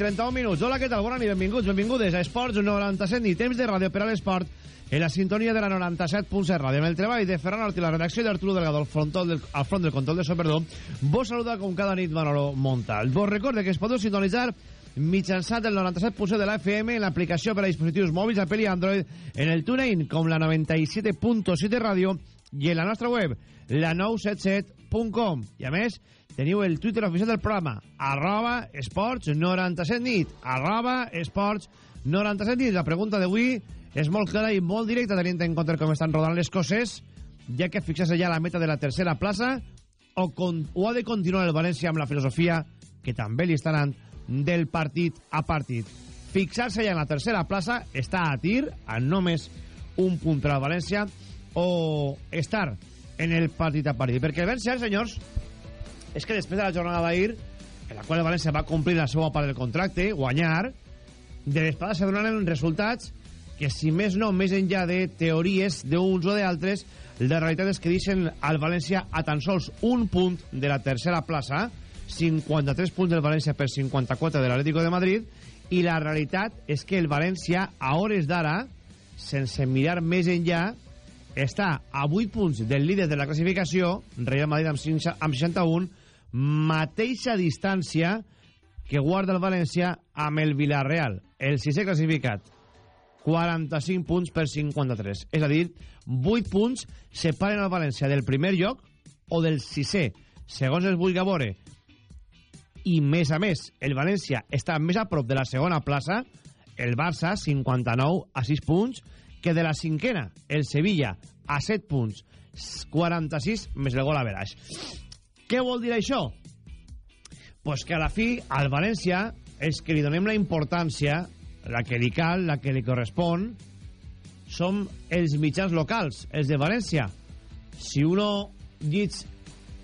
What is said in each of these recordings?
31 minuts. Hola, què tal? Bona nit, benvinguts, benvingudes a Esports 97 i temps de ràdio per a l'esport en la sintonia de la 97.7 ràdio. Amb el treball de Ferran Orti, la redacció d'Arturo Delgado al, frontó del, al front del control de so, perdó, vos saluda com cada nit Manolo Montal. Vos recorde que es podeu sintonitzar mitjançant el 97.7 de la FM en l'aplicació per a dispositius mòbils Apple i Android en el TuneIn com la 97.7 ràdio i en la nostra web la 977.com i a més teniu el Twitter oficial del programa arroba esports 97 nit arroba esports 97 nit. La pregunta d'avui és molt clara i molt directa tenint en compte com estan rodant les coses ja que fixar-se ja la meta de la tercera plaça o, con, o ha de continuar el València amb la filosofia que també li estan del partit a partit. Fixar-se ja en la tercera plaça està a tir a només un punt per al València o estar en el partit a partit. Perquè el cert senyors és que després de la jornada d'ahir en la qual el València va complir la seva part del contracte guanyar de l'espada se donaran resultats que si més no, més enllà de teories d'uns o d'altres la realitat és que deixen al València a tan sols un punt de la tercera plaça 53 punts del València per 54 de l'Atlético de Madrid i la realitat és que el València a hores d'ara sense mirar més enllà està a 8 punts del líder de la classificació Real Madrid amb, 5, amb 61 mateixa distància que guarda el València amb el Villarreal. El sisè classificat 45 punts per 53 és a dir, 8 punts separen el València del primer lloc o del sisè. Segons es vulgui veure i més a més el València està més a prop de la segona plaça el Barça 59 a 6 punts que de la cinquena el Sevilla a 7 punts. 46 més el gol a veraix què vol dir això? pues que a la fi al València és que li donem la importància la que li cal, la que li correspon som els mitjans locals els de València si uno llits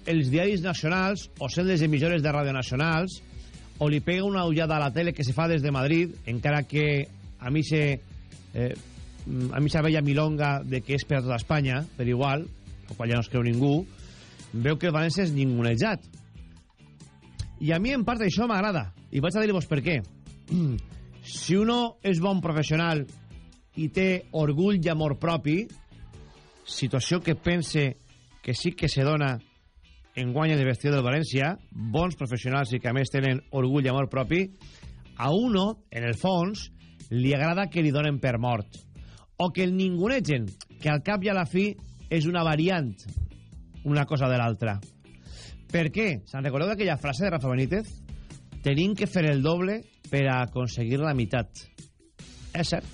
els diaris nacionals o sent les emissores de ràdio nacionals o li pega una ullada a la tele que se fa des de Madrid encara que a mi se eh, a mi s'abella milonga de que és per tota Espanya per igual, el qual ja no es creu ningú veu que el València és ningunejat. I a mi en part això m'agrada. I vaig a dir-vos per què. Si uno és bon professional i té orgull i amor propi situació que pense que sí que se dona en guanya de vestir del València, bons professionals i que a més tenen orgull i amor propi, a uno, en el fons, li agrada que li donen per mort. O que el ningunegen, que al cap i a la fi és una variant, una cosa de l'altra. Per què? Se'n recordeu d'aquella frase de Rafa Benítez? Tenim que fer el doble per a aconseguir la meitat. És cert.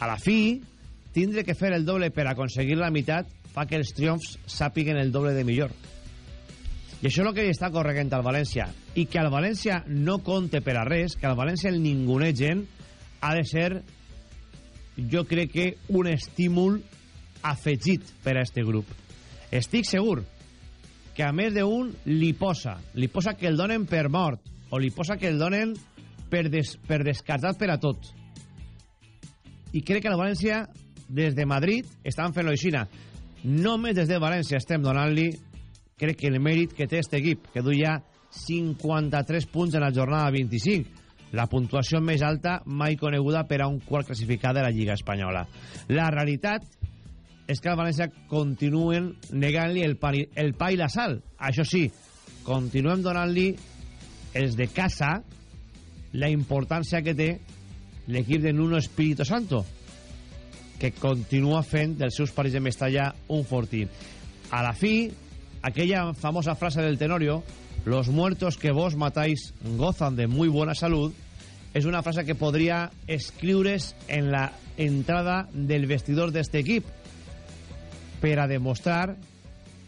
A la fi, tindre que fer el doble per a aconseguir la meitat fa que els triomfs sàpiguen el doble de millor. I això és el que està corregent al València. I que al València no compte per a res, que al València el ningunegen, ha de ser, jo crec que, un estímul afegit per a este grup. Estic segur que a més d'un li posa, li posa que el donen per mort, o li posa que el donen per, des, per descartat per a tot. I crec que al València, des de Madrid, estan fent-lo aixina. Només des de València estem donant-li crec que el mèrit que té aquest equip, que du ja 53 punts en la jornada 25, la puntuació més alta mai coneguda per a un quart classificat de la Lliga Espanyola. La realitat és que al València continuen negant-li el, el pa i la sal. Això sí, continuem donant-li els de casa la importància que té l'equip de Nuno Espíritu Santo, que continua fent dels seus partits de Mestalla un fortí. A la fi, aquella famosa frase del Tenorio, los muertos que vos matáis gozan de muy buena salud, és una frase que podria escriure's en la entrada del vestidor d'este equip per a demostrar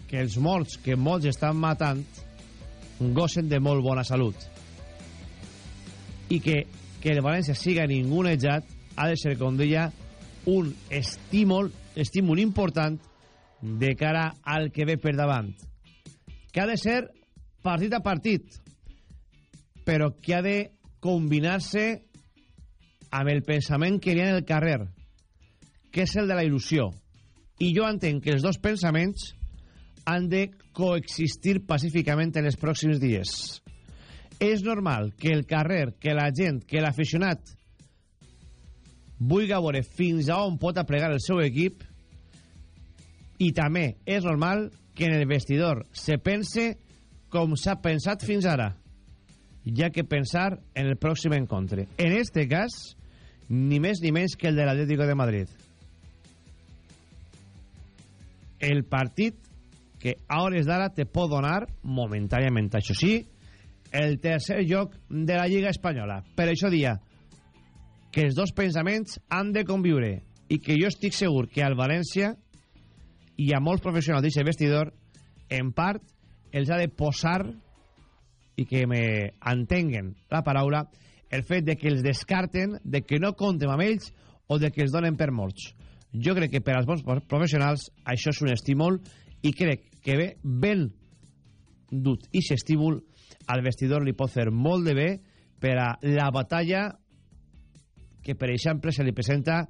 que els morts que molts estan matant gocen de molt bona salut i que que el València siga ningunejat ha de ser, com deia, un estímul, estímul important de cara al que ve per davant. Que ha de ser partit a partit, però que ha de combinar-se amb el pensament que hi ha en el carrer, que és el de la il·lusió. I jo entenc que els dos pensaments han de coexistir pacíficament en els pròxims dies. És normal que el carrer, que la gent, que l'aficionat vulgui veure fins a on pot aplegar el seu equip i també és normal que en el vestidor se pense com s'ha pensat fins ara ja que pensar en el pròxim encontre. En este cas, ni més ni menys que el de l'Atlético de Madrid. El partit que a hores d'ara te pot donar momentàniament, això sí, el tercer lloc de la Lliga Espanyola. Per això dia que els dos pensaments han de conviure i que jo estic segur que al València i a molts professionals d'aquest vestidor en part els ha de posar i que me entenguen la paraula el fet de que els descarten de que no compten amb ells o de que els donen per morts jo crec que per als bons professionals això és un estímul i crec que ve ben dut i s'estímul al vestidor li pot fer molt de bé per a la batalla que, per exemple, se li presenta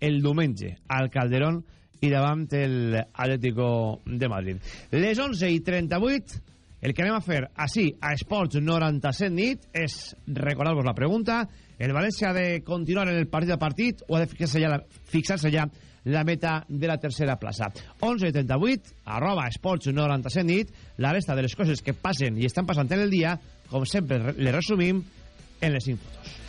el diumenge al Calderón i davant el Atlético de Madrid. Les 11 i 38, el que anem a fer així a Esports 97 nit és recordar-vos la pregunta. El València ha de continuar en el partit a partit o ha de fixar-se ja, fixar ja la meta de la tercera plaça. 11 i 38, arroba esports 97 nit, la resta de les coses que passen i estan passant en el dia, com sempre les resumim en les infotos.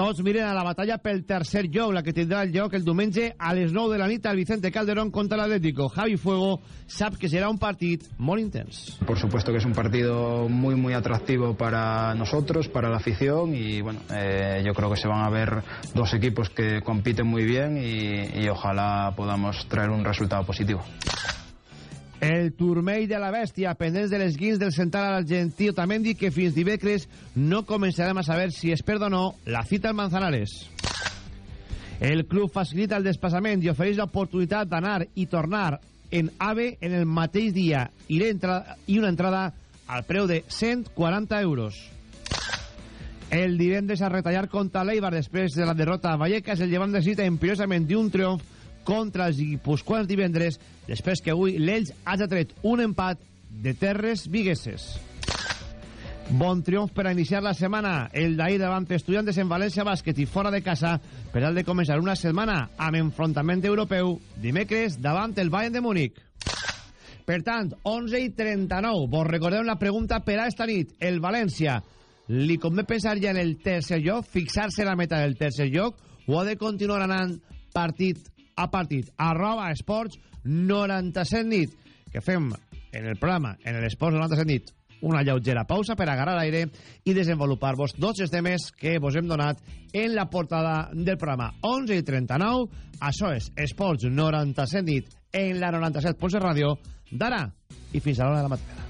Tots miren a la batalla pel tercer lloc, la que tindrà el lloc el diumenge a les 9 de la nit al Vicente Calderón contra l'Atlético. Javi Fuego sap que serà un partit molt intens. Por supuesto que es un partido muy muy atractivo para nosotros, para la afición y bueno, eh, yo creo que se van a ver dos equipos que compiten muy bien y, y ojalá podamos traer un resultado positivo. El turmell de la bèstia, pendents de les guins del central argentí Otamendi, que fins divendres no començarem a saber si es perda o no la cita al Manzanares. El club facilita el desplaçament i ofereix l'oportunitat d'anar i tornar en AVE en el mateix dia i, i una entrada al preu de 140 euros. El divendres a retallar contra l'Eibar després de la derrota a Vallecas, el llevant necessita imperiosament d'un triomf contra els guipuscoans divendres després que avui l'Ells hagi tret un empat de terres vigueses. Bon triomf per a iniciar la setmana. El d'ahir davant estudiantes en València Bàsquet i fora de casa per al de començar una setmana amb enfrontament europeu dimecres davant el Bayern de Múnich. Per tant, 11 i 39. Vos recordem la pregunta per a esta nit. El València li convé pensar ja en el tercer lloc, fixar-se la meta del tercer lloc o ha de continuar anant partit a partit. Arroba esports 97 nit. Que fem en el programa, en l'Esports 97 nit, una lleugera pausa per agarrar l'aire i desenvolupar-vos tots els temes que vos hem donat en la portada del programa 11 i 39. Això és Esports 97 nit en la 97.7 ràdio d'ara i fins a l'hora de la matinada.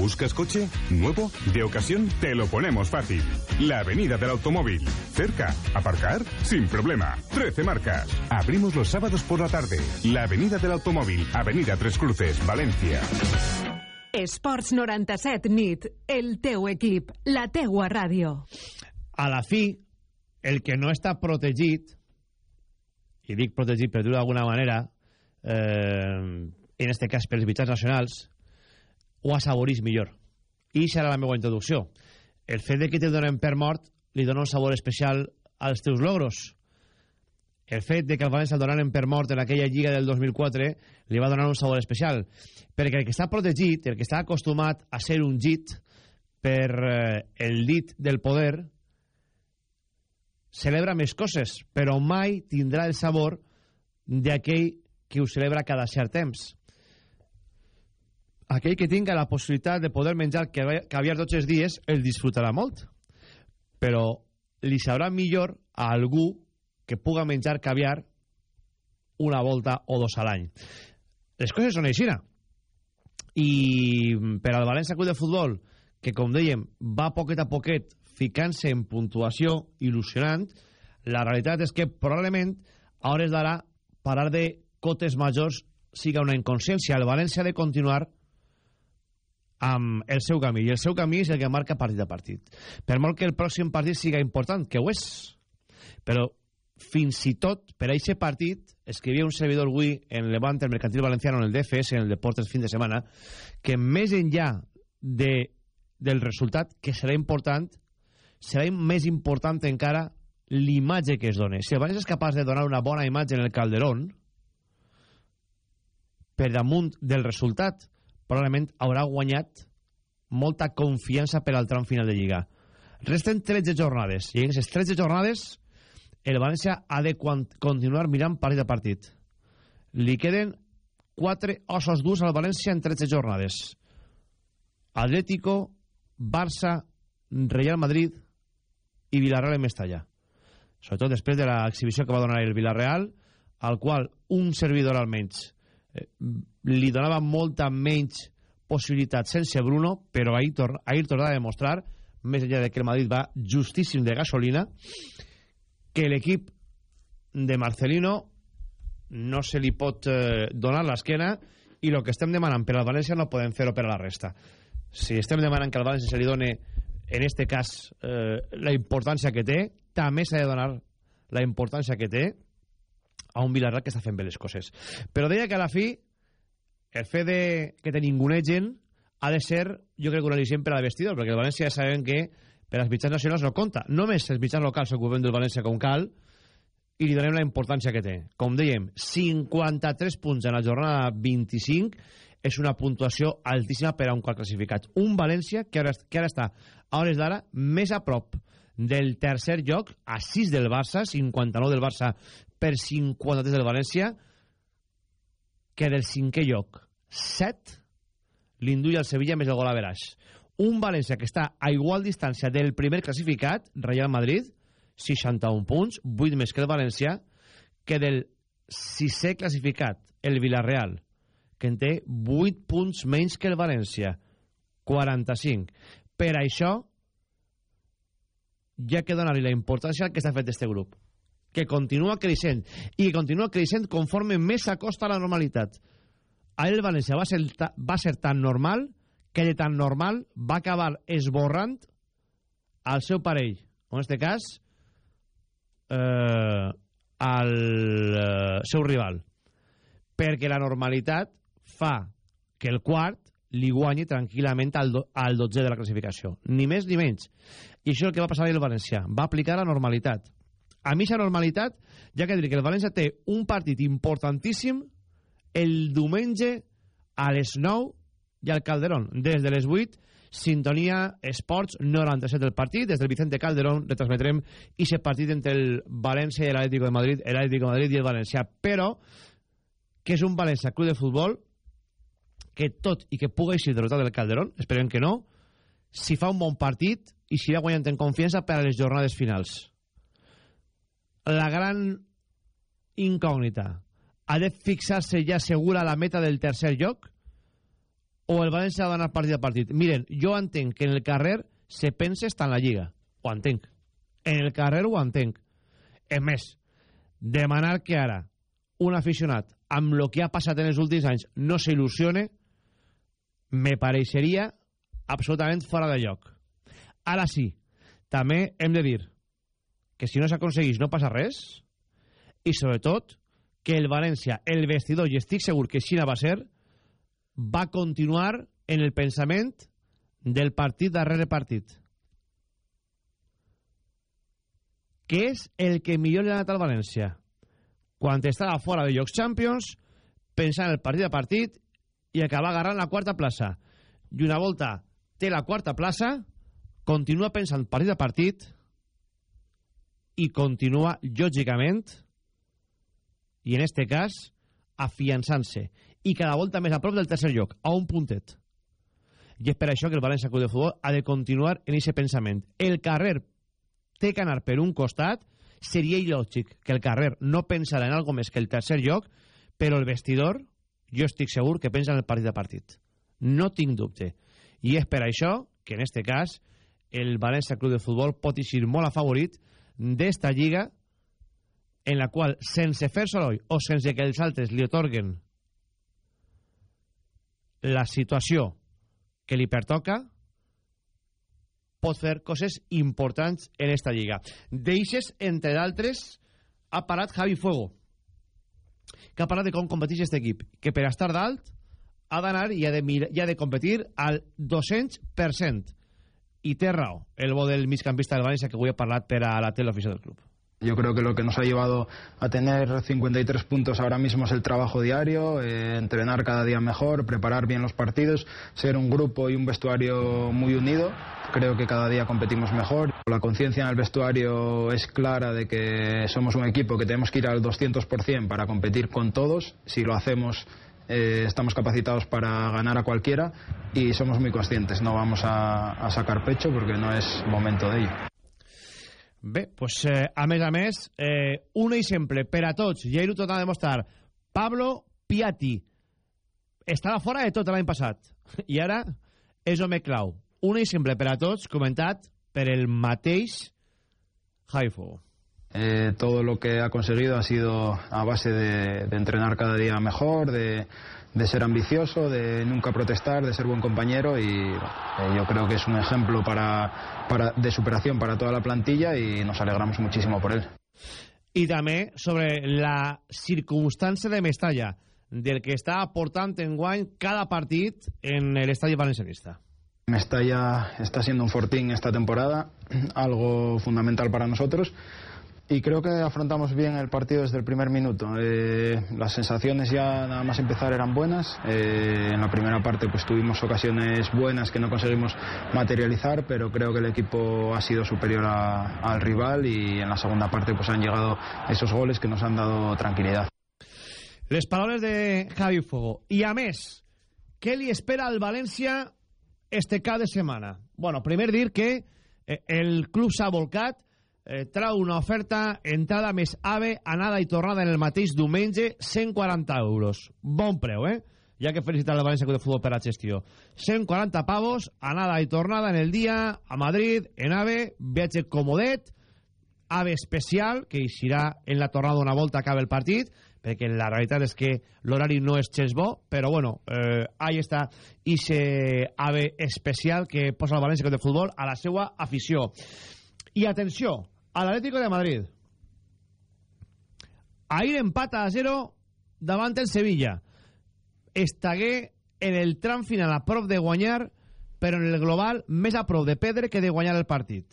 ¿Buscas coche? ¿Nuevo? ¿De ocasión? Te lo ponemos fácil. La Avenida del Automóvil. Cerca. ¿Aparcar? Sin problema. 13 marcas. Abrimos los sábados por la tarde. La Avenida del Automóvil. Avenida Tres Cruces, Valencia. Esports 97 nit. El teu equip. La teua ràdio. A la fi, el que no està protegit, i dic protegit per dir-ho d'alguna manera, eh, en este cas pels mitjans nacionals, ho assaborís millor. I serà la meva introducció. El fet de que te donen per mort li dona un sabor especial als teus logros. El fet de que el València el donaran per mort en aquella lliga del 2004 li va donar un sabor especial. Perquè el que està protegit, el que està acostumat a ser un git per eh, el dit del poder, celebra més coses, però mai tindrà el sabor d'aquell que ho celebra cada cert temps aquell que tinga la possibilitat de poder menjar caviar tots els dies el disfrutarà molt. Però li sabrà millor a algú que puga menjar caviar una volta o dos a l'any. Les coses són així i per al València Club de Futbol que com dèiem va poquet a poquet ficant-se en puntuació il·lusionant la realitat és que probablement a hores d'ara parar de cotes majors siga una inconsciència. El València ha de continuar amb el seu camí, i el seu camí és el que marca partit a partit. Per molt que el pròxim partit siga important, que ho és, però fins i tot per a aquest partit escrivia un servidor avui en Levante, el Mercantil Valenciano, en el DFS, en el Deportes fin de setmana, que més enllà de, del resultat, que serà important, serà més important encara l'imatge que es dona. Si el València és capaç de donar una bona imatge en el Calderón, per damunt del resultat, probablement haurà guanyat molta confiança per al tram final de Lliga. Resten 13 jornades, i en aquestes 13 jornades el València ha de continuar mirant partit a partit. Li queden 4 ossos durs al València en 13 jornades. Atlético, Barça, Real Madrid i Villarreal en Mestalla. Sobretot després de l'exhibició que va donar el Villarreal, al qual un servidor almenys li donava molta menys possibilitat sense Bruno, però ahir, tor ahir tornava a demostrar, més enllà de que el Madrid va justíssim de gasolina, que l'equip de Marcelino no se li pot eh, donar l'esquena i el que estem demanant per al València no podem fer-ho per a la resta. Si estem demanant que al València se li doni en este cas eh, la importància que té, també s'ha de donar la importància que té a un Villarreal que està fent bé les coses. Però deia que a la fi el fet de que te ningunegen ha de ser, jo crec, un al·licient per a la vestidor, perquè el València ja sabem que per als mitjans nacionals no compta. Només els mitjans locals s'ocupen del València com cal i li donem la importància que té. Com dèiem, 53 punts en la jornada 25 és una puntuació altíssima per a un qual classificat. Un València que ara, que ara està, a hores d'ara, més a prop del tercer lloc, a 6 del Barça, 59 del Barça per 53 del València, que del cinquè lloc, 7, l'induï al Sevilla més el gol a Veraix. Un València que està a igual distància del primer classificat, Real Madrid, 61 punts, 8 més que el València, que del sisè classificat, el Villarreal, que en té 8 punts menys que el València, 45. Per això, ja que donar-li la importància que s'ha fet este grup que continua creixent i que continua creixent conforme més s'acosta a la normalitat. Ahir el València va ser, va ser tan normal que de tan normal va acabar esborrant al seu parell, en aquest cas eh, al eh, seu rival. perquè la normalitat fa que el quart li guanyi tranquil·lament al, do, al 12 de la classificació. Ni més ni menys. I això és el que va passar ahir el València. Va aplicar la normalitat. A mi, aquesta normalitat, ja que dir que el València té un partit importantíssim el diumenge a les 9 i al Calderón. Des de les 8, Sintonia Esports 97 del partit. Des del Vicente Calderón retransmetrem i se partit entre el València i l'Atlético de Madrid, l'Atlético de Madrid i el València. Però, que és un València Club de Futbol que tot i que pugui ser derrotat del Calderón, esperem que no, si fa un bon partit i si va guanyant en confiança per a les jornades finals. La gran incògnita ha de fixar-se ja segura la meta del tercer lloc o el València ha d'anar partit a partit? Miren, jo entenc que en el carrer se pensa estar en la Lliga. Ho entenc. En el carrer ho entenc. És més, demanar que ara un aficionat amb el que ha passat en els últims anys no s'il·lusione me pareixeria absolutament fora de lloc. Ara sí, també hem de dir que si no s'aconsegueix no passa res i sobretot que el València, el vestidor, i estic segur que Xina va ser, va continuar en el pensament del partit darrere partit. Què és el que millor li ha anat al València? Quan estava fora de Jocs Champions, pensant en el partit a partit i acabar agarrant la quarta plaça. I una volta té la quarta plaça, continua pensant partit a partit i continua, lògicament, i en este cas, afiançant-se. I cada volta més a prop del tercer lloc, a un puntet. I és per això que el València Club de Futbol ha de continuar en aquest pensament. El carrer té que anar per un costat, seria il·lògic que el carrer no pensarà en algo més que el tercer lloc, però el vestidor, jo estic segur que pensa en el partit a partit. No tinc dubte. I és per això que en este cas el València Club de Futbol pot eixir molt afavorit d'esta lliga en la qual, sense fer soroll o sense que els altres li otorguen la situació que li pertoca, pot fer coses importants en esta lliga. D'eixes, entre d'altres, ha parat Javi Fuego, que ha parlat de com competeix aquest equip, que per estar dalt ha d'anar i, ha de i ha de competir al 200%. I té raó, el bo del migcampista del València que avui ha parlat per a la tele oficial del club. Yo creo que lo que nos ha llevado a tener 53 puntos ahora mismo es el trabajo diario, eh, entrenar cada día mejor, preparar bien los partidos, ser un grupo y un vestuario muy unido. Creo que cada día competimos mejor. La conciencia en el vestuario es clara de que somos un equipo que tenemos que ir al 200% para competir con todos. Si lo hacemos eh, estamos capacitados para ganar a cualquiera y somos muy conscientes. No vamos a, a sacar pecho porque no es momento de ello. Bé, pues, eh, a més a més, eh, un exemple per a tots, ahir ho tot a demostrar, Pablo Piatti estava fora de tot l'any passat, i ara és home clau. Un exemple per a tots, comentat per el mateix Haifo. Eh, todo lo que ha conseguido ha sido a base de, de entrenar cada día mejor, de, de, ser ambicioso, de nunca protestar, de ser buen compañero y eh, yo creo que es un ejemplo para, para, de superación para toda la plantilla y nos alegramos muchísimo por él. I també sobre la circumstància de Mestalla, del que està aportant en guany cada partit en l'estadi valencianista. Mestalla está siendo un fortín esta temporada, algo fundamental para nosotros. Y creo que afrontamos bien el partido desde el primer minuto. Eh, las sensaciones ya nada más empezar eran buenas. Eh, en la primera parte pues tuvimos ocasiones buenas que no conseguimos materializar, pero creo que el equipo ha sido superior a, al rival y en la segunda parte pues han llegado esos goles que nos han dado tranquilidad. Les paraules de Javi Fuego. I a què li espera al València este cap de setmana? Bueno, primer dir que eh, el club s'ha eh, trau una oferta, entrada més AVE, anada i tornada en el mateix diumenge, 140 euros. Bon preu, eh? Ja que felicitar el València de Futbol per la gestió. 140 pavos, anada i tornada en el dia, a Madrid, en AVE, viatge comodet, AVE especial, que eixirà en la tornada una volta acaba el partit, perquè la realitat és que l'horari no és gens bo, però bueno, eh, ahí està ese AVE especial que posa el València de Futbol a la seva afició. I atenció, a l'Atlético de Madrid. Ahir empata a 0 davant el Sevilla. Estagué en el tram final a prop de guanyar però en el global més a prop de perdre que de guanyar el partit.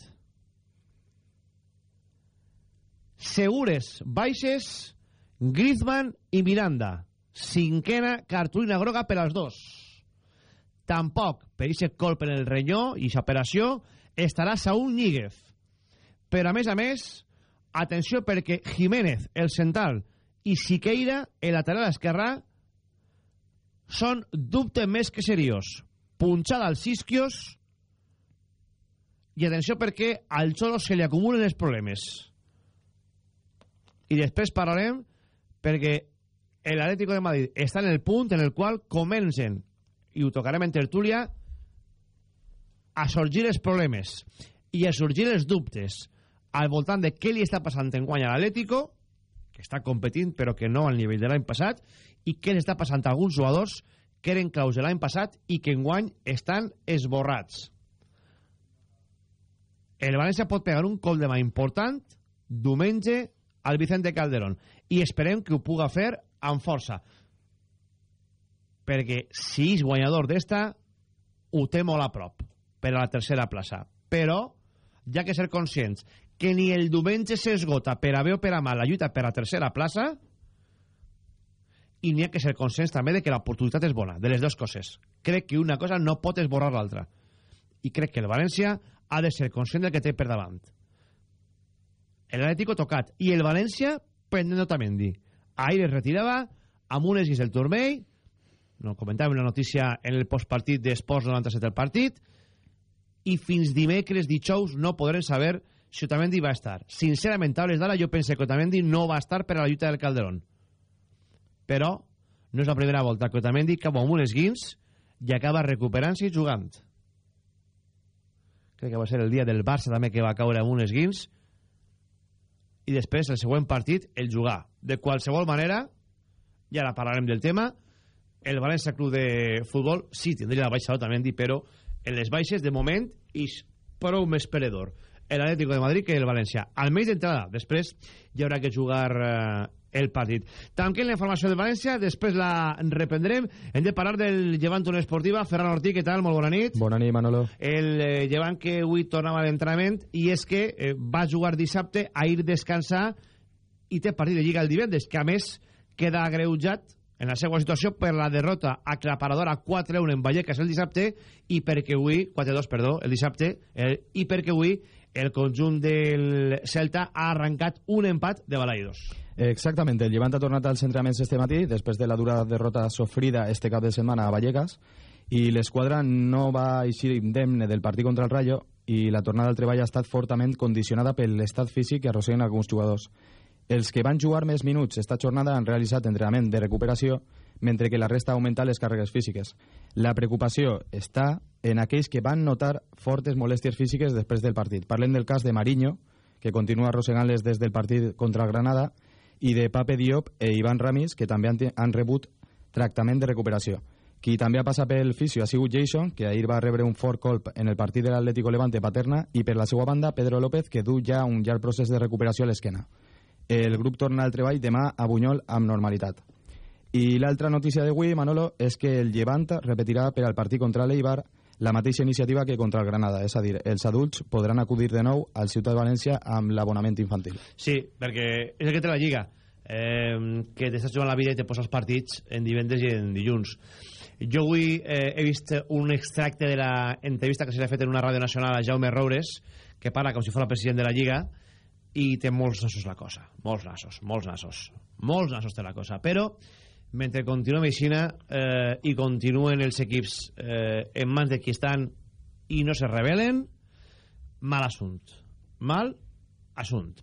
Segures baixes Griezmann i Miranda. Cinquena cartulina groga per als dos. Tampoc per aquest colp en el renyó i aquesta operació estarà Saúl Níguez però a més a més atenció perquè Jiménez el central i Siqueira el lateral esquerrà són dubte més que seriós. Punxada als isquios i atenció perquè al Xolo se li acumulen els problemes. I després parlarem perquè l'Atlético de Madrid està en el punt en el qual comencen i ho tocarem en tertúlia a sorgir els problemes i a sorgir els dubtes al voltant de què li està passant en guany a l'Atlético que està competint però que no al nivell de l'any passat i què li està passant a alguns jugadors que eren claus de l'any passat i que en guany estan esborrats. El València pot pegar un col de mà important diumenge al Vicente Calderón i esperem que ho puga fer amb força. Perquè si és guanyador d'esta ho té molt a prop per a la tercera plaça. Però ja que ser conscients que ni el diumenge s'esgota per a bé o per a mal la lluita per a tercera plaça i n'hi ha que ser conscients també de que l'oportunitat és bona, de les dues coses. Crec que una cosa no pot esborrar l'altra. I crec que el València ha de ser conscient del que té per davant. L'Atlético tocat. I el València prenent Otamendi. Ahir es retirava amb un esguís del turmell, no comentàvem la notícia en el postpartit d'Esports 97 del partit, i fins dimecres, dijous, no podrem saber si Otamendi va estar. Sincerament, a les d'ara, jo pense que Otamendi no va estar per a la lluita del Calderón. Però no és la primera volta que Otamendi cau amb un esguins i acaba recuperant-se i jugant. Crec que va ser el dia del Barça també que va caure amb un esguins i després, el següent partit, el jugar. De qualsevol manera, i ara parlarem del tema, el València Club de Futbol sí tindria la baixa Otamendi, però en les baixes, de moment, és prou més peredor l'Atlético de Madrid que el València. Almenys d'entrada, després hi haurà que jugar eh, el partit. Tanquem la informació de València, després la reprendrem. Hem de parlar del Llevant Unió Esportiva. Ferran Ortí, què tal? Molt bona nit. Bona nit, Manolo. El eh, Llevant que avui tornava a l'entrenament i és que eh, va jugar dissabte, a ir descansar i té partit de Lliga el divendres, que a més queda agreujat en la seva situació per la derrota aclaparadora 4-1 en Vallecas el dissabte i perquè avui, 4-2, perdó, el dissabte, eh, i perquè avui el conjunt del Celta ha arrencat un empat de Balaidos. Exactament, el Llevant ha tornat als entrenaments este matí després de la dura derrota sofrida este cap de setmana a Vallecas i l'esquadra no va eixir indemne del partit contra el Rayo i la tornada al treball ha estat fortament condicionada per l'estat físic que arrosseguen alguns jugadors. Els que van jugar més minuts esta jornada han realitzat entrenament de recuperació, mentre que la resta ha augmentat les càrregues físiques. La preocupació està en aquells que van notar fortes molèsties físiques després del partit. Parlem del cas de Mariño, que continua arrossegant-les des del partit contra el Granada, i de Pape Diop e Ivan Ramis, que també han, han rebut tractament de recuperació. Qui també ha passat pel fisio ha sigut Jason, que ahir va rebre un fort colp en el partit de l'Atlético Levante Paterna, i per la seva banda Pedro López, que du ja un llarg procés de recuperació a l'esquena. El grup torna al treball demà a Bunyol amb normalitat. I l'altra notícia d'avui, Manolo, és que el Llevant repetirà per al partit contra l'Eibar la mateixa iniciativa que contra el Granada, és a dir, els adults podran acudir de nou al Ciutat de València amb l'abonament infantil. Sí, perquè és el que té la Lliga, eh, que t'estàs jugant la vida i te poses partits en divendres i en dilluns. Jo avui eh, he vist un extracte de l'entrevista que se li ha fet en una ràdio nacional a Jaume Roures, que parla com si fos el president de la Lliga, i té molts nassos la cosa, molts nassos, molts nassos, molts nassos té la cosa, però mentre continua Meixina eh, i continuen els equips eh, en mans de qui estan i no se rebelen, mal assunt, mal assunt.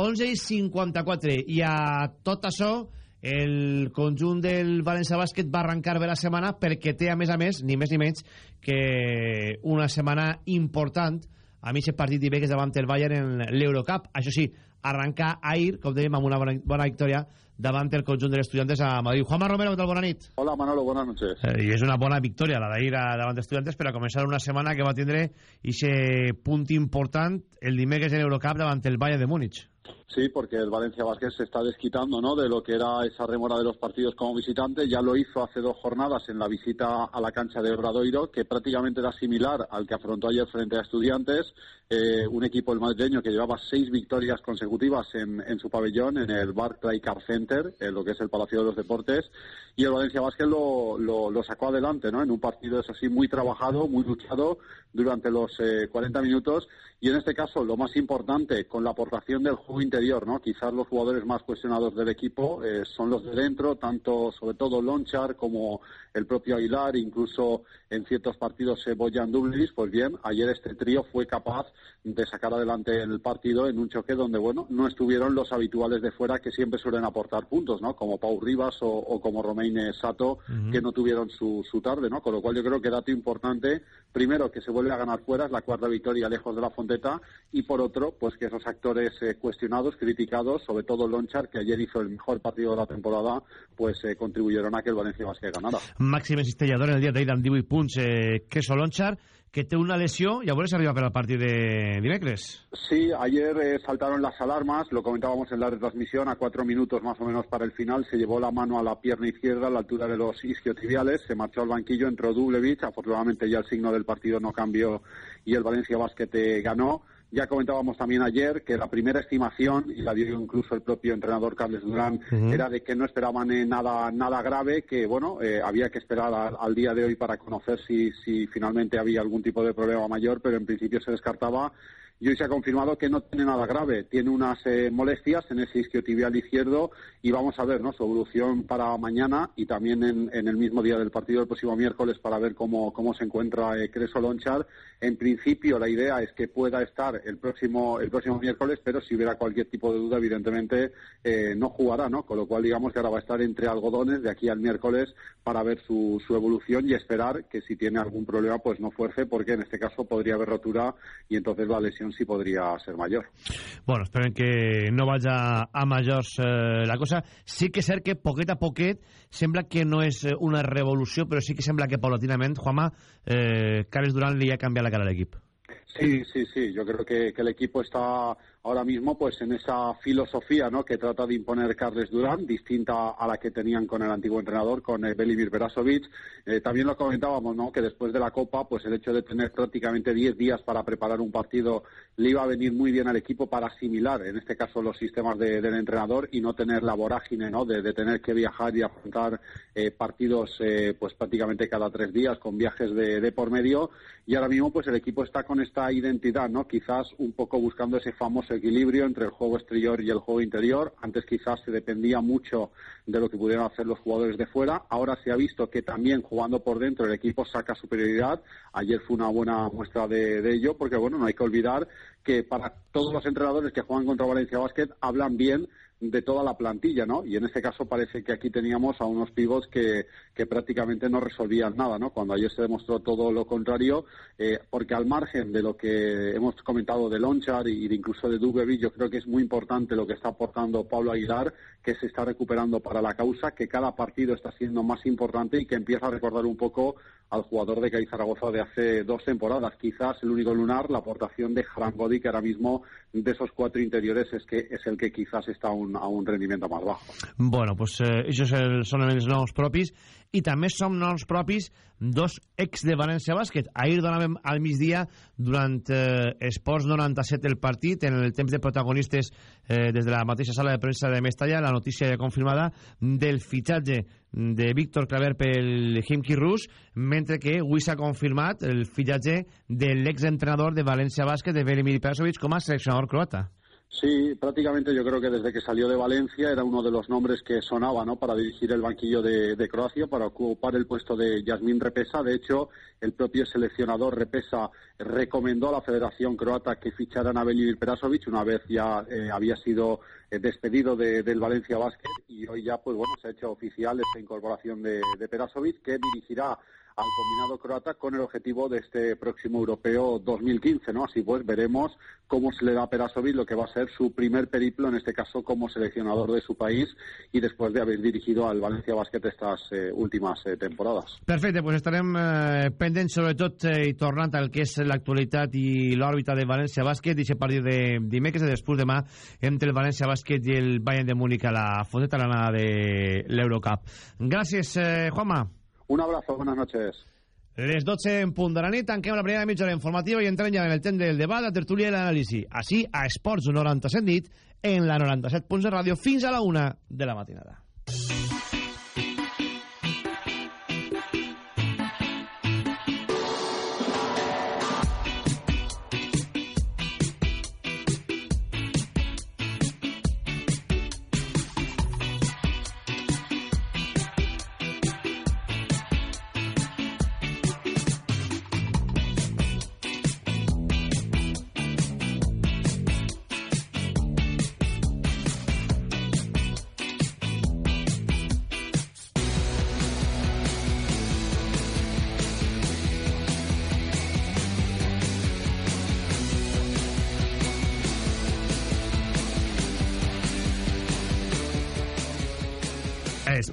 11 i 54 i a tot això el conjunt del València Bàsquet va arrencar bé la setmana perquè té a més a més ni més ni menys que una setmana important a mi aquest partit dimecres davant el Bayern en l'Eurocup. Això sí, arrencar ahir, com dèiem, amb una bona, bona victòria davant el conjunt dels estudiantes a Madrid. Juanma Romero, tal? Bona nit. Hola, Manolo, buenas noches. Eh, I és una bona victòria, la d'ahir davant estudiantes, per a començar una setmana que va tindre aquest punt important el dimecres en l'Eurocup davant el Bayern de Múnich. Sí, porque el Valencia Vázquez se está desquitando ¿no? de lo que era esa remora de los partidos como visitante. Ya lo hizo hace dos jornadas en la visita a la cancha de Obradoiro, que prácticamente era similar al que afrontó ayer frente a Estudiantes. Eh, un equipo, el madrileño, que llevaba seis victorias consecutivas en, su pabellón, en el Barclay Car Center, en lo que es el Palacio de los Deportes. Y el Valencia Vázquez lo, lo, lo sacó adelante ¿no? en un partido, eso sí, muy trabajado, muy luchado durante los eh, 40 minutos. Y en este caso, lo más importante, con la aportación del juego interior, ¿no? Quizás los jugadores más cuestionados del equipo eh, son los de dentro, tanto sobre todo Lonchar como el propio Aguilar, incluso en ciertos partidos eh, Boyan Dublis. Pues bien, ayer este trío fue capaz de sacar adelante el partido en un choque donde, bueno, no estuvieron los habituales de fuera que siempre suelen aportar puntos, ¿no? Como Pau Rivas o, o como Romaine Sato, uh -huh. que no tuvieron su, su tarde, ¿no? Con lo cual yo creo que dato importante, primero, que se vuelve a ganar fuera, es la cuarta victoria lejos de la Fonteta, y por otro, pues que esos actores eh, cuestionados, criticados, sobre todo Lonchar, que ayer hizo el mejor partido de la temporada, pues eh, contribuyeron a que el Valencia Basque ganara. Màxim estellador en el dia d'ahir amb 18 punts, eh, Queso Lonchar, que té una lesión y ahora se arriba para el partido de dimecres. Sí, ayer eh, saltaron las alarmas, lo comentábamos en la retransmisión, a cuatro minutos más o menos para el final, se llevó la mano a la pierna izquierda a la altura de los isquiotibiales, se marchó al banquillo, entró Dublevich, afortunadamente ya el signo del partido no cambió y el Valencia Basket ganó. Ya comentábamos también ayer que la primera estimación, y la dio incluso el propio entrenador Carles Durán, uh -huh. era de que no esperaban eh, nada, nada grave, que bueno, eh, había que esperar a, al día de hoy para conocer si, si finalmente había algún tipo de problema mayor, pero en principio se descartaba y hoy se ha confirmado que no tiene nada grave, tiene unas eh, molestias en ese isquiotibial izquierdo y vamos a ver ¿no? su evolución para mañana y también en, el mismo día del partido el próximo miércoles para ver cómo, cómo se encuentra eh, Creso Lonchar. En principio la idea es que pueda estar el próximo, el próximo miércoles, pero si hubiera cualquier tipo de duda, evidentemente eh, no jugará, ¿no? Con lo cual digamos que ahora va a estar entre algodones de aquí al miércoles para ver su, su evolución y esperar que si tiene algún problema pues no fuerce porque en este caso podría haber rotura y entonces la lesión sí podría ser mayor. Bueno, esperen que no vaya a mayors eh, la cosa. Sí que ser que poquet a poquet sembla que no és una revolució, però sí que sembla que paulatinament, Juanma, eh, Carles Durán li ha canviat la cara a l'equip. Sí, sí, sí. Yo creo que, que, el equipo está ahora mismo pues en esa filosofía ¿no? que trata de imponer Carles Durán, distinta a la que tenían con el antiguo entrenador, con eh, Belimir Berasovic. Eh, también lo comentábamos, ¿no? que después de la Copa, pues el hecho de tener prácticamente 10 días para preparar un partido le iba a venir muy bien al equipo para asimilar, en este caso, los sistemas de, del entrenador y no tener la vorágine ¿no? de, tener que viajar y afrontar eh, partidos eh, pues prácticamente cada tres días con viajes de, de por medio. Y ahora mismo pues el equipo está con esta identidad, ¿no? quizás un poco buscando ese famoso equilibrio entre el juego exterior y el juego interior. Antes quizás se dependía mucho de lo que pudieran hacer los jugadores de fuera. Ahora se ha visto que también jugando por dentro el equipo saca superioridad. Ayer fue una buena muestra de, de ello, porque bueno, no hay que olvidar que para todos los entrenadores que juegan contra Valencia Basket hablan bien de toda la plantilla, ¿no? Y en este caso parece que aquí teníamos a unos pivots que, que prácticamente no resolvían nada, ¿no? Cuando ayer se demostró todo lo contrario, eh, porque al margen de lo que hemos comentado de Lonchar y de incluso de Dubevi, yo creo que es muy importante lo que está aportando Pablo Aguilar, que se está recuperando para la causa, que cada partido está siendo más importante y que empieza a recordar un poco al jugador de CAI Zaragoza de hace dos temporadas. Quizás el único lunar, la aportación de Harangodi, que ahora mismo de esos cuatro interiores es que es el que quizás está a un, a un rendiment más bajo. Bueno, pues eh, això el, són els noms propis i també som noms propis dos ex de València Bàsquet. Ahir donàvem al migdia durant eh, Esports 97 el partit, en el temps de protagonistes eh, la mateixa sala de premsa de Mestalla, la notícia ja confirmada del fitxatge de Víctor Claver pel Himki Rus, mentre que avui s'ha confirmat el fitxatge de l'exentrenador de València Bàsquet, de Velimir Persovic, com a seleccionador croata. Sí, prácticamente yo creo que desde que salió de Valencia era uno de los nombres que sonaba ¿no? para dirigir el banquillo de, Croacia, para ocupar el puesto de Yasmín Repesa. De hecho, el propio seleccionador Repesa recomendó a la Federación Croata que ficharan a Velimir Perasovic una vez ya eh, había sido eh, despedido de, del Valencia Basket y hoy ya pues bueno se ha hecho oficial esta incorporación de, de Perasovic que dirigirá al combinado croata con el objetivo de este próximo europeo 2015, ¿no? Así pues, veremos cómo se le da a Perasovic lo que va a ser su primer periplo, en este caso como seleccionador de su país y después de haber dirigido al Valencia Basket estas eh, últimas eh, temporadas. Perfecte, pues estarem eh, pendents sobretot eh, i al que és l'actualitat i l'òrbita de València Bàsquet i partir de dimecres i després demà entre el València Bàsquet i el Bayern de Múnich a la foteta l'anada de l'Eurocup. Gràcies, eh, Juanma. Un abrazo, buenas noches. Les 12 en punt de la nit, tanquem la primera mitja informativa i entrem ja en el temps del debat, la tertúlia i l'anàlisi. Així, a Esports 97 nit, en la 97.7 ràdio, fins a la una de la matinada.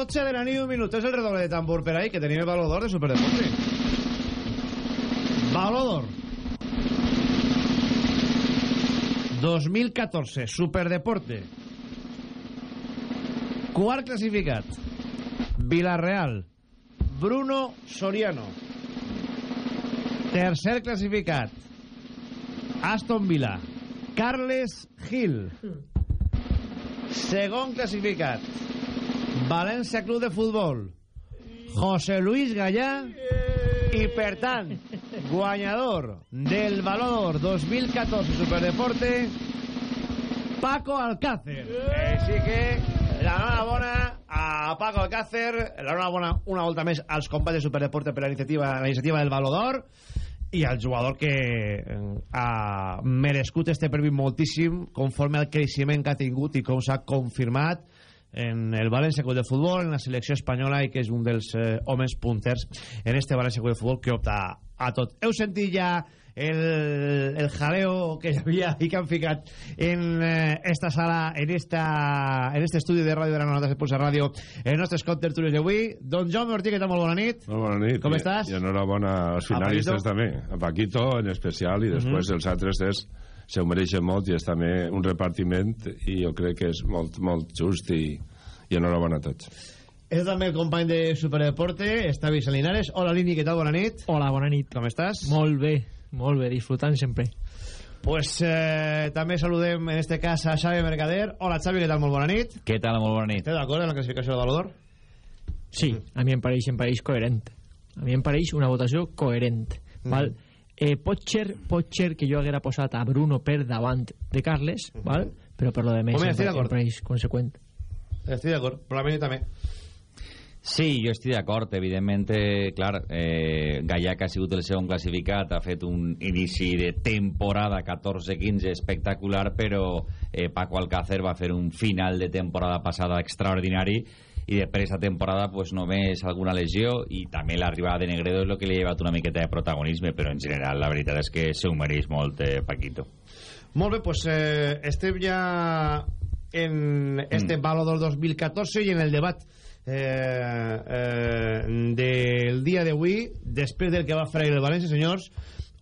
12 de la nit, un minut. És el redoble de tambor per ahí, que tenim el Baló d'Or de Superdeporte. Baló d'Or. 2014, Superdeporte. Quart classificat. Villarreal. Bruno Soriano. Tercer classificat. Aston Villa. Carles Gil. Segon classificat. València Club de Futbol. José Luis Gallà. I per tant guanyador del Valor 2014 Superdeporte Paco Alcácer. Així que l'enhorabona a Paco Alcácer l'enhorabona una volta més als companys de Superdeporte per la iniciativa, la iniciativa del Valor i al jugador que eh, ha merescut este premi moltíssim conforme al creixement que ha tingut i com s'ha confirmat en el València Club de Futbol, en la selecció espanyola i que és un dels eh, homes punters en este València Club de Futbol que opta a tot. Heu sentit ja el, el jaleo que hi havia i que han ficat en eh, esta sala, en, esta, en este estudi de ràdio de la 97 Pulsa Ràdio, en nostres contertulios d'avui. Don Jaume Ortí, què tal? Molt bona nit. Molt bona nit. Com I, estàs? I enhorabona als finalistes també. A Paquito en especial i després Mhm. els altres és se ho mereixen molt i és també un repartiment i jo crec que és molt, molt just i, i enhorabona a tots. És també el company de Superdeporte, està Vicent Linares. Hola, Lini, què tal? Bona nit. Hola, bona nit. Com estàs? Molt bé, molt bé, disfrutant sempre. Pues eh, també saludem en este cas a Xavi Mercader. Hola, Xavi, què tal? Molt bona nit. Què tal? Molt bona nit. Estàs d'acord amb la classificació del Valor? Sí, a mi em pareix, em pareix coherent. A mi em pareix una votació coherent. Val? Eh, pot, ser, pot ser que jo haguera posat a Bruno per davant de Carles, val? però per lo de més Home, em d'acord. pareix conseqüent. Estic d'acord, probablement també. Sí, jo estic d'acord. Evidentment, clar, eh, Gallà, que ha sigut el segon classificat, ha fet un inici de temporada 14-15 espectacular, però eh, Paco Alcácer va fer un final de temporada passada extraordinari i després a temporada pues, només alguna lesió i també l'arribada de Negredo és el que li ha llevat una miqueta de protagonisme, però en general la veritat és que se ho mereix molt eh, Paquito. Molt bé, pues eh, estem ja en este mm. Valor del 2014 i en el debat eh, eh, del dia d'avui, després del que va fer el València, senyors,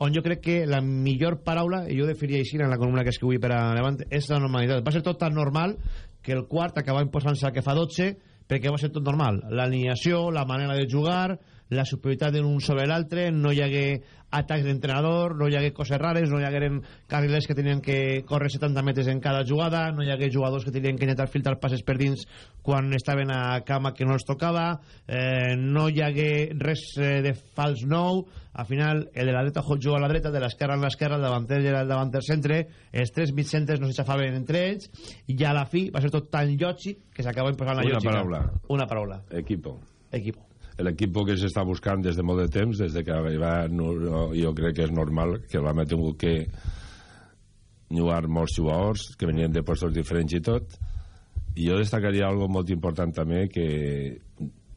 on jo crec que la millor paraula, i jo definiria així en la columna que escriui per a Levant, és la normalitat. Va ser tot tan normal que el quart acaba imposant-se que fa 12 perquè va ser tot normal. L'alineació, la manera de jugar, la superioritat d'un sobre l'altre, no hi hagué atacs d'entrenador, no hi hagué coses rares, no hi hagueren carrilers que tenien que córrer 70 metres en cada jugada, no hi hagué jugadors que tenien que intentar filtrar passes per dins quan estaven a cama que no els tocava, eh, no hi hagué res eh, de fals nou, al final el de la dreta juga a la dreta, de l'esquerra a l'esquerra, el davanter era el davanter centre, els tres mitcentres no s'aixafaven entre ells, i a la fi va ser tot tan lògic que s'acaba imposant la Una lògica. paraula. Una paraula. Equipo. Equipo. El equipo que s'està buscant des de molt de temps, des de que va, no, no, jo crec que és normal que l'ha tingut que jugar molts jugadors que venien de puestos diferents i tot. I jo destacaria algo molt important també que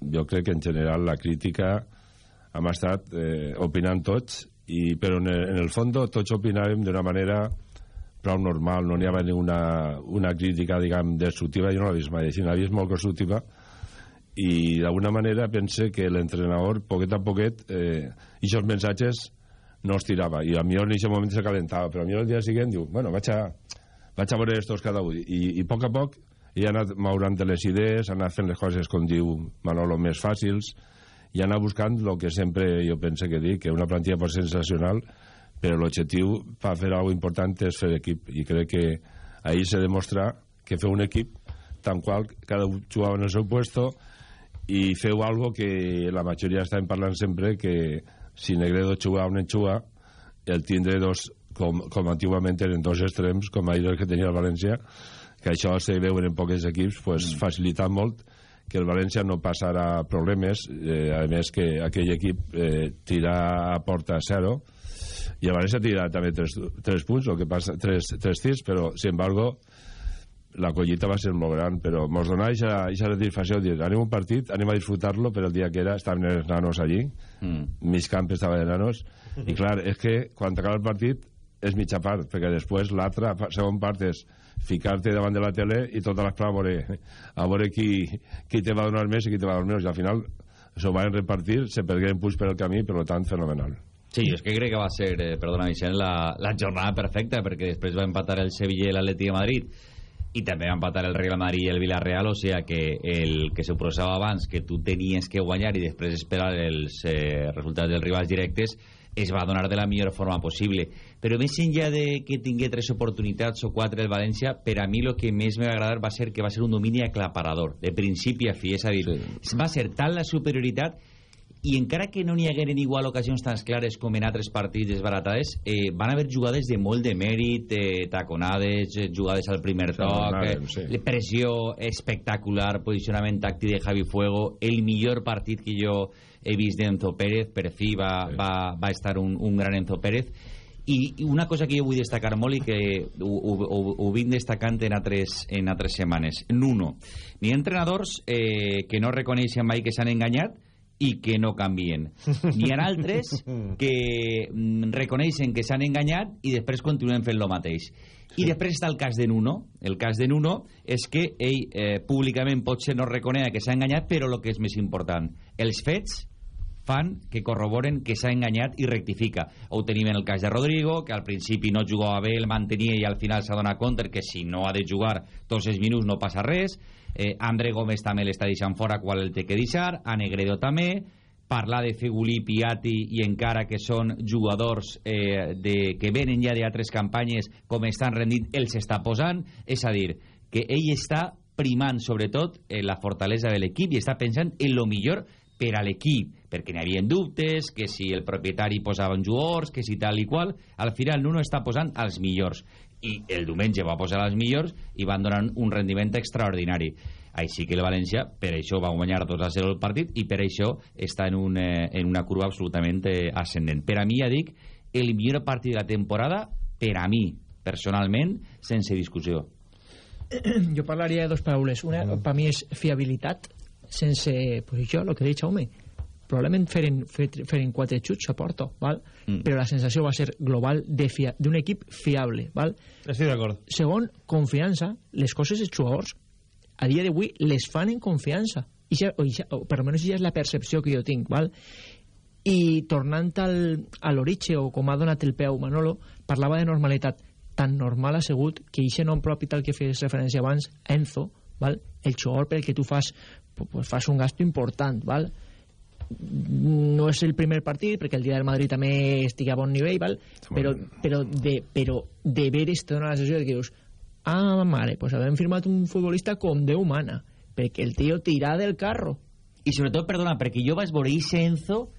jo crec que en general la crítica hem estat eh, opinant tots i, però en el, en el fons tots opinàvem d'una manera prou normal, no n'hi havia ninguna una crítica, diguem, destructiva, jo no l'he vist mai així, n'he vist molt constructiva i d'alguna manera pense que l'entrenador, poquet a poquet, eh, aquests mensatges no els tirava, i a mi en aquest moment se calentava, però a mi el dia següent diu, bueno, vaig a, vaig a veure estos cada un, i, i a poc a poc he anat maurant les idees, he anat fent les coses, com diu Manolo, més fàcils, i anar buscant el que sempre jo pense que dic, que una plantilla pot ser sensacional, però l'objectiu per fer alguna important és fer equip, i crec que ahir se demostra que fer un equip tant qual cada un jugava en el seu puesto i feu algo que la majoria estan parlant sempre que si Negredo juga on juga el tindre dos com, com antigament eren dos extrems com ahir el que tenia el València que això se veuen en pocs equips pues, mm. facilita molt que el València no passarà problemes eh, a més que aquell equip eh, tira a porta a zero i el València tira també tres, tres punts el que passa, tres, tres tirs però sin embargo la collita va ser molt gran, però mos donava aquesta satisfacció de dir, anem un partit, anem a disfrutar-lo, però el dia que era estaven els nanos allí, mm. mig camp estava de nanos, i clar, és que quan acaba el partit és mitja part, perquè després l'altra segon part és ficar-te davant de la tele i tota l'esplà a veure, a veure qui, qui te va donar més i qui te va donar menys, i al final s'ho van repartir, se perdien punts per el camí, per tant, fenomenal. Sí, és que crec que va ser, eh, perdona Vicent, la, la jornada perfecta, perquè després va empatar el Sevilla i l'Atleti de Madrid, i també va empatar el Real Madrid i el Villarreal, o sigui que el que se processava abans, que tu tenies que guanyar i després esperar els eh, resultats dels rivals directes, es va donar de la millor forma possible. Però més enllà de que tingué tres oportunitats o quatre el València, per a mi el que més me va agradar va ser que va ser un domini aclaparador, de principi a fi, és a dir, sí. va ser tal la superioritat i encara que no n'hi hagueren igual ocasions tan clares com en altres partits desbaratades, eh, van haver jugades de molt de mèrit, eh, taconades, eh, jugades al primer toc, eh, sí. pressió espectacular, posicionament tàctic de Javi Fuego, el millor partit que jo he vist d'Enzo Pérez, per fi va, sí. va, va estar un, un gran Enzo Pérez, i una cosa que jo vull destacar molt i que ho, ho, ho, ho vinc destacant en altres, en altres setmanes. Nuno, n'hi ha entrenadors eh, que no reconeixen mai que s'han enganyat, i que no canvien. N'hi ha altres que mm, reconeixen que s'han enganyat i després continuen fent lo mateix. I després està el cas de Nuno. El cas de Nuno és que ell eh, públicament potser no reconeix que s'ha enganyat, però el que és més important, els fets fan que corroboren que s'ha enganyat i rectifica. Ho tenim en el cas de Rodrigo, que al principi no jugava bé, el mantenia i al final s'ha donat compte que si no ha de jugar tots els minuts no passa res eh, André Gómez també l'està deixant fora quan el té que deixar, a Negredo també. Parlar de Fegulí, Piatti i encara que són jugadors eh, de, que venen ja d'altres campanyes com estan rendint, els està posant. És a dir, que ell està primant sobretot eh, la fortalesa de l'equip i està pensant en lo millor per a l'equip, perquè n'hi havia dubtes, que si el propietari posava en jugadors, que si tal i qual, al final no està posant als millors i el diumenge va posar les millors i van donar un rendiment extraordinari. Així que el València per això va guanyar 2 a 0 el partit i per això està en, un, eh, en una curva absolutament eh, ascendent. Per a mi ja dic el millor partit de la temporada per a mi personalment sense discussió. Jo parlaria de dos paraules. Una per mi és fiabilitat sense, pues això, el que deia Jaume probablement feren, feren quatre xuts a Porto, val? Mm. però la sensació va ser global d'un equip fiable. Val? Estic d'acord. Segon, confiança. Les coses els jugadors a dia d'avui les fan en confiança. I ja, o, ja, o per almenys ja és la percepció que jo tinc. Val? I tornant al, a l'origen, o com ha donat el peu Manolo, parlava de normalitat. Tan normal ha sigut que aquest nom propi tal que fes referència abans, Enzo, val? el jugador pel que tu fas, pues, fas un gasto important, val? No és el primer partit perquè el dia del Madrid també estigui a bon nivell val? però, però, de, però de veres te dona la sensació de que dius ah mare, pues havem firmat un futbolista com Déu mana perquè el tio tira del carro i sobretot, perdona, perquè jo vaig veure ese Enzo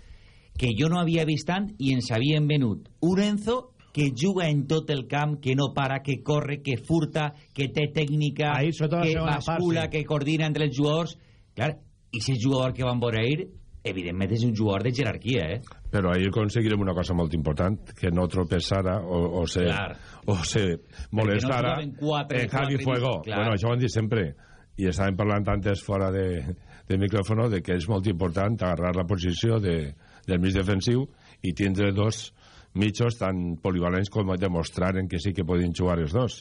que jo no havia vist tant i ens havien venut un Enzo que juga en tot el camp, que no para, que corre, que furta, que té tècnica, la que bascula, part, sí. que coordina entre els jugadors. Clar, i ese jugador que van veure ahir, evidentment és un jugador de jerarquia, eh? Però ahir aconseguirem una cosa molt important, que no tropezara o, o se, Clar. o se molestara jugaven quatre- en Javi Fuego. clar. Bueno, això ho han dit sempre. I estàvem parlant antes fora de, de micròfono de que és molt important agarrar la posició de, del mig defensiu i tindre dos mitjos tan polivalents com demostraren que sí que podien jugar els dos.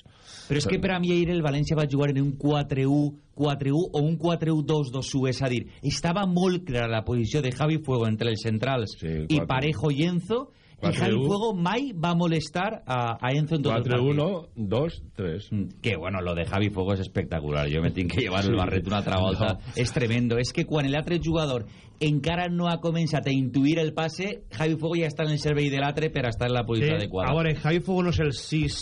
Però és que per a mi ahir el València va jugar en un 4-1, 4-1 o un 4-1-2-2-1, és a dir, estava molt clara la posició de Javi Fuego entre els centrals i 4-1. Parejo i Enzo, 4-1. Javi Fuego mai va molestar a, a Enzo en tot el partit. 4-1, 2, 3. Que bueno, lo de Javi Fuego és espectacular. Jo me tinc que llevar el barret una altra volta. És tremendo. És que quan l'altre jugador encara no ha començat a intuir el passe, Javi Fuego ja està en el servei de l'altre per estar en la posició adequada. A veure, Javi Fuego no és el 6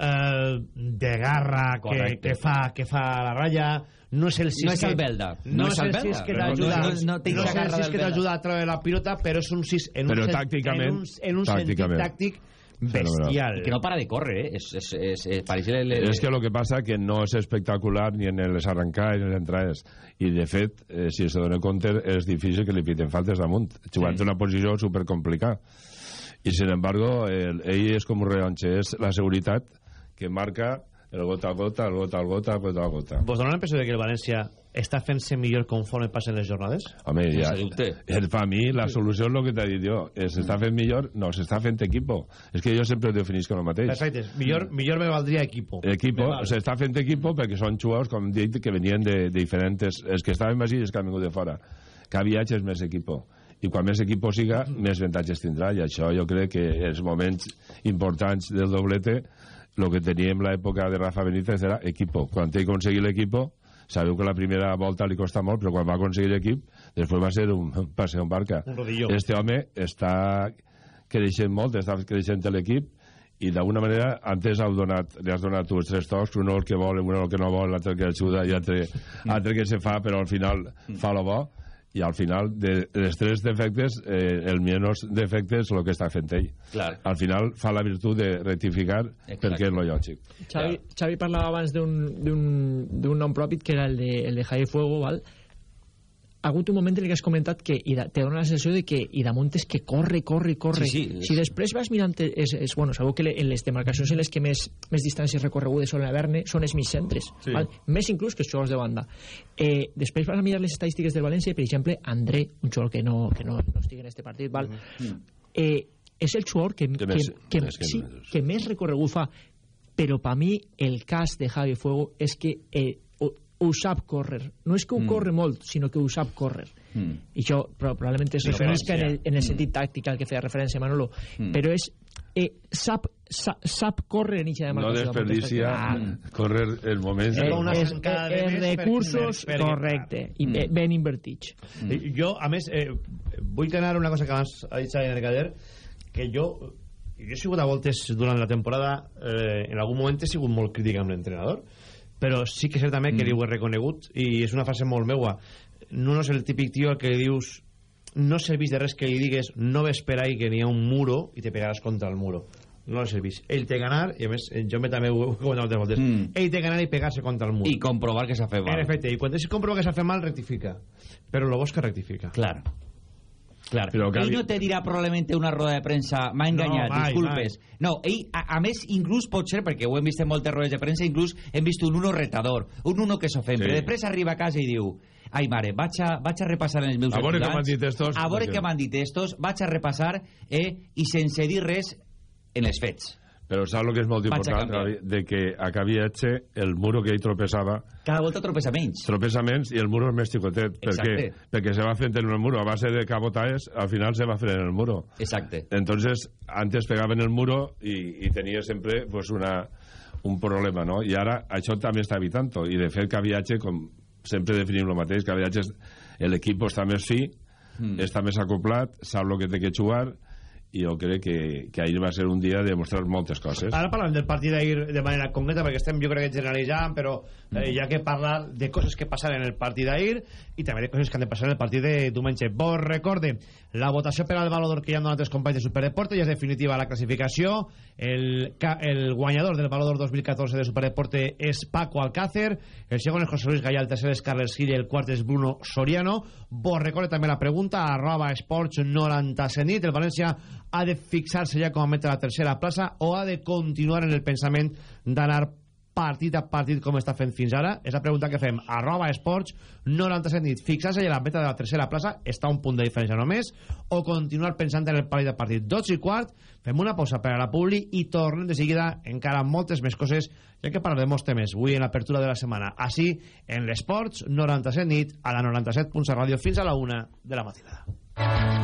eh, de garra que, que, fa, que fa la ratlla no és el 6 No és el Belda. no, No és és el el 6 Belda. que No, t'ajuda no, no, no té no és la el garra 6 del que t'ajuda a treure la pilota però és un 6 en un, Però sen- tàcticament- en un, en un sentit tàctic bestial Que no para de córrer, eh? És, és, és, és, el, que el que passa que no és espectacular ni en les arrencades ni en les entrades. I, de fet, eh, si se dona compte, és difícil que li piten faltes damunt, jugant Sí. una posició supercomplicada. I, sin embargo, el, ell és com un rellotge, és la seguretat que marca el gota a gota, el gota al gota, el gota a gota. Vos dona la impressió que el València està fent-se millor conforme passen les jornades? Home, ja, el, per mi la solució és el que t'he dit jo. Eh, S'està fent millor? No, s'està fent equipo. És que jo sempre ho definisc com el mateix. Perfecte, millor, millor me valdria equipo. Equipo, val. s'està fent equipo perquè són jugadors, com dit, que venien de, de diferents... Els que estaven així i els que han vingut de fora. Cada viatge és més equipo. I quan més equipo siga, més avantatges tindrà. I això jo crec que els moments importants del doblete, el que teníem l'època de Rafa Benítez era equipo. Quan té aconseguit l'equipo, sabeu que la primera volta li costa molt, però quan va aconseguir l'equip, després va ser un passeig en barca. Un rodillo. Este home està creixent molt, està creixent l'equip, i d'alguna manera antes heu donat, li has donat tu els tres tocs un el que vol, un el que no vol l'altre que ajuda i l'altre altre que se fa però al final fa lo bo i al final de les tres defectes eh, el menys defecte és el que està fent ell Clar. al final fa la virtut de rectificar Exacte. perquè és lo lògic Xavi, Xavi parlava abans d'un- nom propi que era el de, el de Javi Fuego val? Ha hagut un moment en què has comentat que i da, te dona la sensació de que Idamonte és que corre, corre, corre Sí, sí, és- si després vas mirant és, és, bueno, sabeu que le- en les demarcacions en les que més, més distàncies recorregudes solen haver-ne són els mig centres Sí. val? més inclús que els jugadors de banda eh, després vas a mirar les estadístiques del València per exemple André, un jugador que no, que no, no estigui en este partit val? eh, és el jugador que, Que que, més- que, més que sí, que més recorregut fa però per mi el cas de Javi Fuego és que eh, ho, sap córrer. No és que ho Mm. corre molt sinó que ho sap córrer. Mm. i això però, probablement es referisca en el, en el Mm. sentit tàctic al que feia referència Manolo. Mm. però és eh, sap, sap, sap córrer en no demarcació desperdicia Ah, córrer el moment. Eh, una és, arrencada de eh, més per- recursos per- per- correcte i ben, ben invertits. Eh, Jo, a més, eh, vull tener una cosa que abans ha dit Xavi Mercader, que jo, jo he sigut a voltes durant la temporada, eh, en algun moment he sigut molt crític amb l'entrenador, però sí que és cert també que li ho he reconegut, i és una frase molt meua. No és el típic tio que li dius no serveix de res que li digues no ves per ahí que n'hi ha un muro i te pegaràs contra el muro no li serveix. Ell té que anar, i a més, eh, jo me també ho he comentat moltes voltes, Mm. ell té que anar i pegar-se contra el mur. I comprovar que s'ha fet En mal. efecte, i quan es comprova que s'ha fet mal, rectifica. Però lo bo és que rectifica. Clar. Clar. Però ell no te dirà probablement en una roda de premsa m'ha enganyat, mai, disculpes. No, ell, a, a més, inclús pot ser, perquè ho hem vist en moltes rodes de premsa, inclús hem vist un uno retador, un uno que s'ofèn, Sí. però després arriba a casa i diu ai mare, vaig a, vaig a repassar els meus A veure què m'han dit estos, a veure què m'han dit estos, vaig a repassar eh, i sense dir res en els fets. Però saps el que és molt Vaig important de que a Caviatge el muro que ell tropezava Cada volta tropeza menys. tropeza menys i el muro és més xicotet per Exacte. què? perquè se va fent en el muro a base de cabotaes al final se va fer en el muro Exacte. entonces antes pegava en el muro i, i tenia sempre pues, una, un problema no? i ara això també està evitant i de fet Caviatge com sempre definim el mateix Caviatge l'equip està més fi mm. està més acoplat, sap el que té que jugar i jo crec que, que ahir va ser un dia de mostrar moltes coses. Ara parlem del partit d'ahir de manera concreta perquè estem jo crec que generalitzant però eh, hi ha que parlar de coses que passaren en el partit d'ahir i també de coses que han de passar en el partit de diumenge. Vos recorde, la votació per al valor que hi ha donat els companys de Superdeporte ja és definitiva la classificació el, el guanyador del valor 2014 de Superdeporte és Paco Alcácer el segon és José Luis Gallà el tercer és Carles Gil i el quart és Bruno Soriano vos recorde també la pregunta arroba esports 97 nit el València ha de fixar-se ja com a meta la tercera plaça o ha de continuar en el pensament d'anar partit a partit com està fent fins ara? És la pregunta que fem. Arroba esports, 97 nit. Fixar-se ja la meta de la tercera plaça, està un punt de diferència només, o continuar pensant en el partit a partit. 12 i quart, fem una pausa per a la publi i tornem de seguida encara moltes més coses, ja que parlarem molts temes avui en l'apertura de la setmana. Així, en l'Esports, 97 nit, a la 97.7 ràdio, fins a la 1 de la matinada.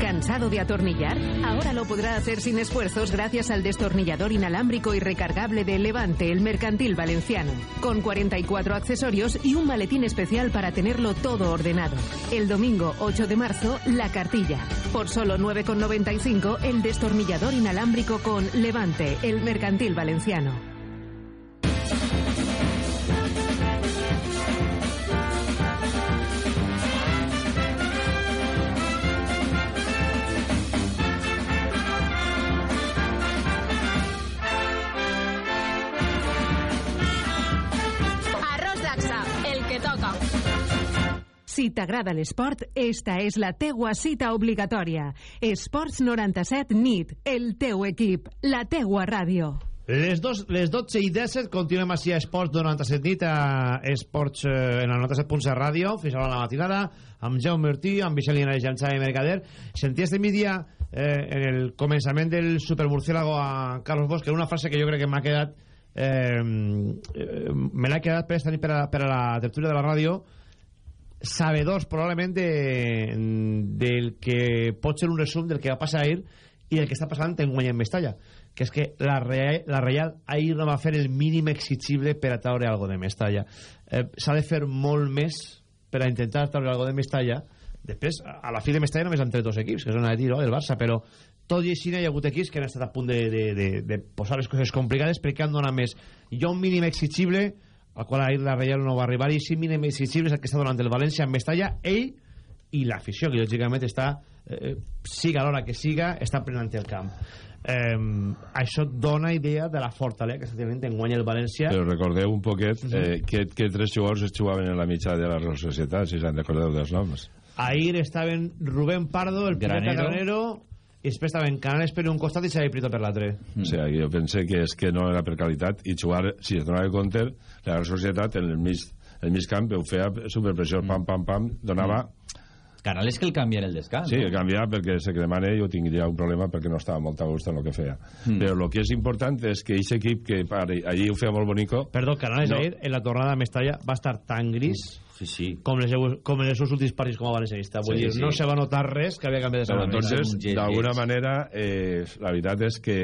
¿Cansado de atornillar? Ahora lo podrá hacer sin esfuerzos gracias al destornillador inalámbrico y recargable de Levante, el mercantil valenciano. Con 44 accesorios y un maletín especial para tenerlo todo ordenado. El domingo 8 de marzo, la cartilla. Por solo 9,95 el destornillador inalámbrico con Levante, el mercantil valenciano. Si t'agrada l'esport, esta és la teua cita obligatòria. Esports 97 NIT, el teu equip, la teua ràdio. Les, dos, les 12 i 17 continuem així a Esports 97 nit a Esports eh, en el 97.7 ràdio fins a la matinada amb Jaume Martí, amb Vicent Linares i amb Xavi Mercader sentia este migdia eh, en el començament del supermurciélago a Carlos Bosch una frase que jo crec que m'ha quedat eh, eh, me l'ha quedat per, per, a, per a la tertúlia de la ràdio sabedors probablement de, del que pot ser un resum del que va passar ahir i el que està passant en guany en Mestalla que és que la Real, la Real ahir no va fer el mínim exigible per a traure algo de Mestalla. Eh, s'ha de fer molt més per a intentar traure algo de Mestalla. Després, a la fi de Mestalla només han tret dos equips que són el Tiro i el Barça però tot i així hi ha hagut equips que han estat a punt de, de, de, de posar les coses complicades perquè han donat més. Ha un mínim exigible al qual ahir la Reial no va arribar. I si mínim exigible és el que està donant el València en Mestalla ell i l'afició que lògicament està eh, siga l'hora que siga està prenant el camp. Eh, això dona idea de la fortalesa que està tenint en guany el València. Però recordeu un poquet eh, que, que tres jugadors es jugaven en la mitja de la Real Societat si se'n recordeu dels noms. Ahir estaven Rubén Pardo el Granero, Granero i després estaven Canales per un costat i Xavi Prieto per l'altre. Mm. O sigui, jo pensé que és que no era per qualitat i jugar, si es donava compte, la societat en el mig, el mig camp ho feia superpressió, pam, pam, pam, donava... Mm. Canales que el canvia en el descans. Sí, el canvia perquè se que demane jo tindria un problema perquè no estava molt a gust en el que feia. Mm. Però el que és important és que aquest equip que allí ho feia molt bonico... Perdó, Canales no. ahir en la tornada a Mestalla va estar tan gris... Mm Sí, sí. Com, les, com en els seus últims partits com a valencianista. Vull sí, dir, sí. no se va notar res que havia canviat de Però entonces, d'alguna manera, eh, la veritat és que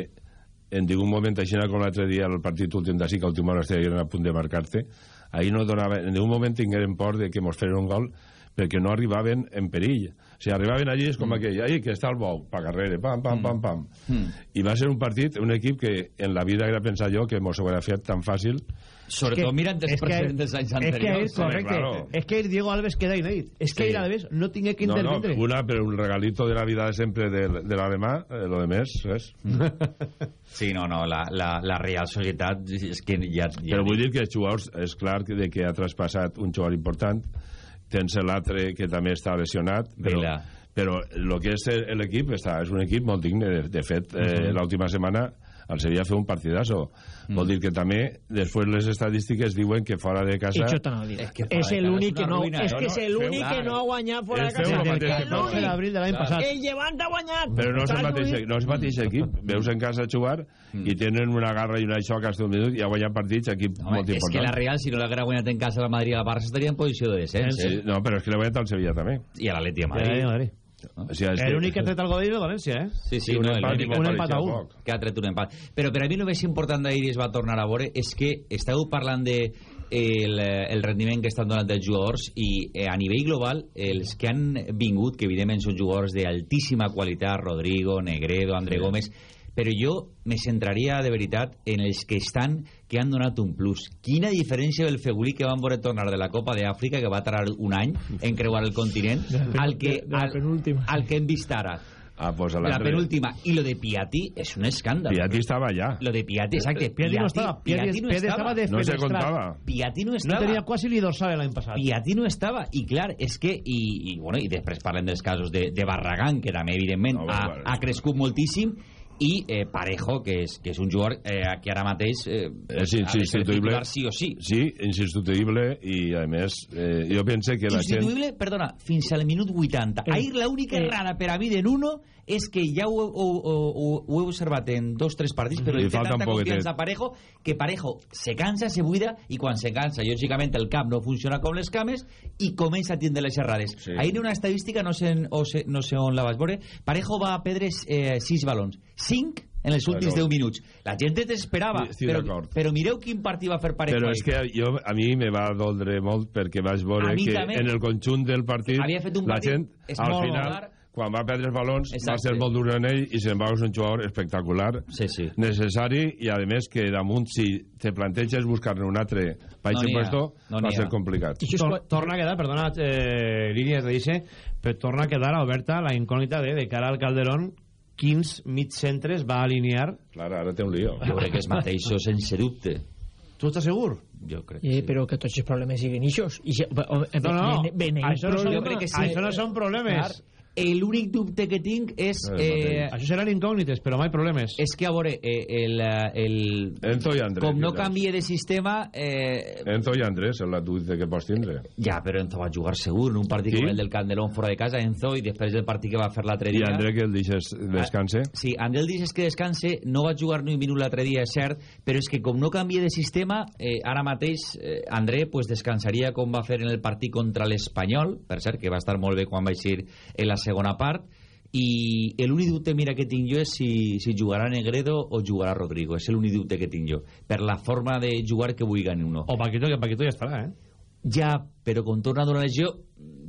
en algun moment, així com l'altre dia, el partit últim d'ací, que a última hora estaven a punt de marcar-te, ahir no donava, en algun moment tingueren por de que mos feren un gol, perquè no arribaven en perill. Si arribaven allí és com mm. aquell, ahí que està el bou, pa carrere, pam, pam, pam, pam. Mm. I va ser un partit, un equip que en la vida era pensar jo que mos ho hauria fet tan fàcil Sobretot que- mirant els que- precedents dels anys és que anteriors. és correcte. claro. És que Diego Alves queda inèdit. És que Sí. Alves no tingué que No, no, intervindre. una, però un regalito de la vida de sempre de, de l'alemà, eh, lo de més, res. Sí, no, no, la, la, la Real Societat és que ja... ja Però vull dir que els jugadors, és clar que, de que ha traspassat un jugador important, tens l'altre que també està lesionat, però, Vila. però el que és l'equip és un equip molt digne. De, de fet, eh, Mhm. l'última setmana el Sevilla fer un partidazo. Mm. Vol dir que també, després les estadístiques diuen que fora de casa... Això a. És que És de l'únic que és no... ruïna, És no, que no, és l'únic que clar. no ha guanyat fora de És casa. el És que. Jorge d'abril de l'any passat. El Llevant ha guanyat. Però no és el mateix, no és el mateix equip. Veus en casa jugar Mm. i tenen una garra i una xoca hasta un minut i ha guanyat partits equip Home, molt és important. que la Real, si no l'haguera guanyat en casa al Madrid i al Barça, estaria en posició de descens. Sí, Eh? no, però és que l'ha guanyat al Sevilla també. I a l'Atleti a Ja, Madrid. ja, Madrid. O sigui, és que- L'únic que ha tret el Godell és València, eh? Sí, sí, un no, empat un pareixia empat a un. que ha tret un empat. Però per a mi el més important d'ahir es va tornar a veure és que estàveu parlant de el, el rendiment que estan donant els jugadors i eh, a nivell global els que han vingut, que evidentment són jugadors d'altíssima qualitat, Rodrigo, Negredo, André Sí. Gómez però jo me centraria de veritat en els que estan que han donat un plus. Quina diferència del Fegulí que van veure tornar de la Copa d'Àfrica, que va tardar un any en creuar el continent, al que, al, al que hem vist ara. Ah, pues a La penúltima. I lo de Piatti és un escàndol. Piatti estava allà. Lo de Piatti, exacte. Piatti no estava. Piatti, no Piatti estava. estava de No se contava. Piatti no No estava. tenia quasi ni dorsal l'any passat. Piatti no estava. I clar, és que... I, i, bueno, i després parlem dels casos de, de Barragán, que també, evidentment, No, ha, bueno, ha crescut moltíssim, i eh, Parejo, que és, que és un jugador eh, que ara mateix eh, És insubstituïble. titular sí o sí. Sí, insubstituïble i a més eh, jo pense que la gent... Perdona, fins al minut 80. Eh, Ahir l'única eh. errada per a mi de Nuno és que ja ho, ho, ho, ho, he observat en dos tres partits, però Li té tanta confiança a Parejo que Parejo se cansa, se buida i quan se cansa, lògicament el cap no funciona com les cames i comença a tindre les errades. Sí. Ahir una estadística, no sé, en- o sé, no sé on la vas veure, Parejo va a perdre eh, sis balons. Cinc en els últims D'acord. 10 minuts. La gent t'esperava, Estic però, però mireu quin partit va fer Parejo Però és que jo, a mi me va doldre molt perquè vaig veure que també. en el conjunt del partit Havia fet un la partit gent, és al molt final, regular. quan va perdre els balons, va Exacte. ser molt dur en ell i embargo és un jugador espectacular, Sí, sí. necessari i a més que damunt si te planteges buscar-ne un altre per No puesto no va ser complicat. I això és torna a quedar, perdona, eh, línies de dice, però torna a quedar oberta la incògnita de, de cara al Calderón, quins mitcentres va alinear. Clar, ara té un lío. Jo crec que és mateixos sense dubte. Tu estàs segur? Jo crec Eh, però que tots els problemes siguin ixos. I o, No, no, bene- beneït això no, són, jo crec que sí. això no són problemes. L'únic dubte que tinc és... Eh, Això seran incògnites, però mai problemes. és que, a veure, eh, el, el, Enzo i Andrés. com no canvie de sistema... Eh, Enzo i Andrés, és la dubte que pots tindre. ja, però Enzo va jugar segur en un partit Sí? com el del Candelón fora de casa, Enzo, i després del partit que va fer l'altre I dia... André que el deixes descanse. Sí, André el dices que descanse, no va jugar ni un minut l'altre dia, és cert, però és que com no canvia de sistema, eh, ara mateix eh, André pues, descansaria com va fer en el partit contra l'Espanyol, per cert, que va estar molt bé quan va eixir en la segona part, i l'únic dubte mira que tinc jo és si, si jugarà Negredo o jugarà Rodrigo, és l'únic dubte que tinc jo, per la forma de jugar que vull gani uno. O Paquito, que Paquito ja estarà, eh? Ja, però com torna a donar lesió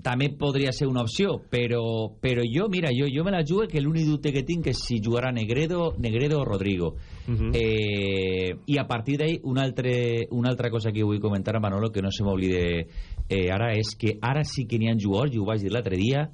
també podria ser una opció però, però jo, mira, jo, jo me la jugo que l'únic dubte que tinc és si jugarà Negredo, Negredo o Rodrigo Uh -huh. eh, i a partir d'ahí una, altre, una altra cosa que vull comentar a Manolo que no se m'oblide eh, ara és que ara sí que n'hi ha jugadors, jo ho vaig dir l'altre dia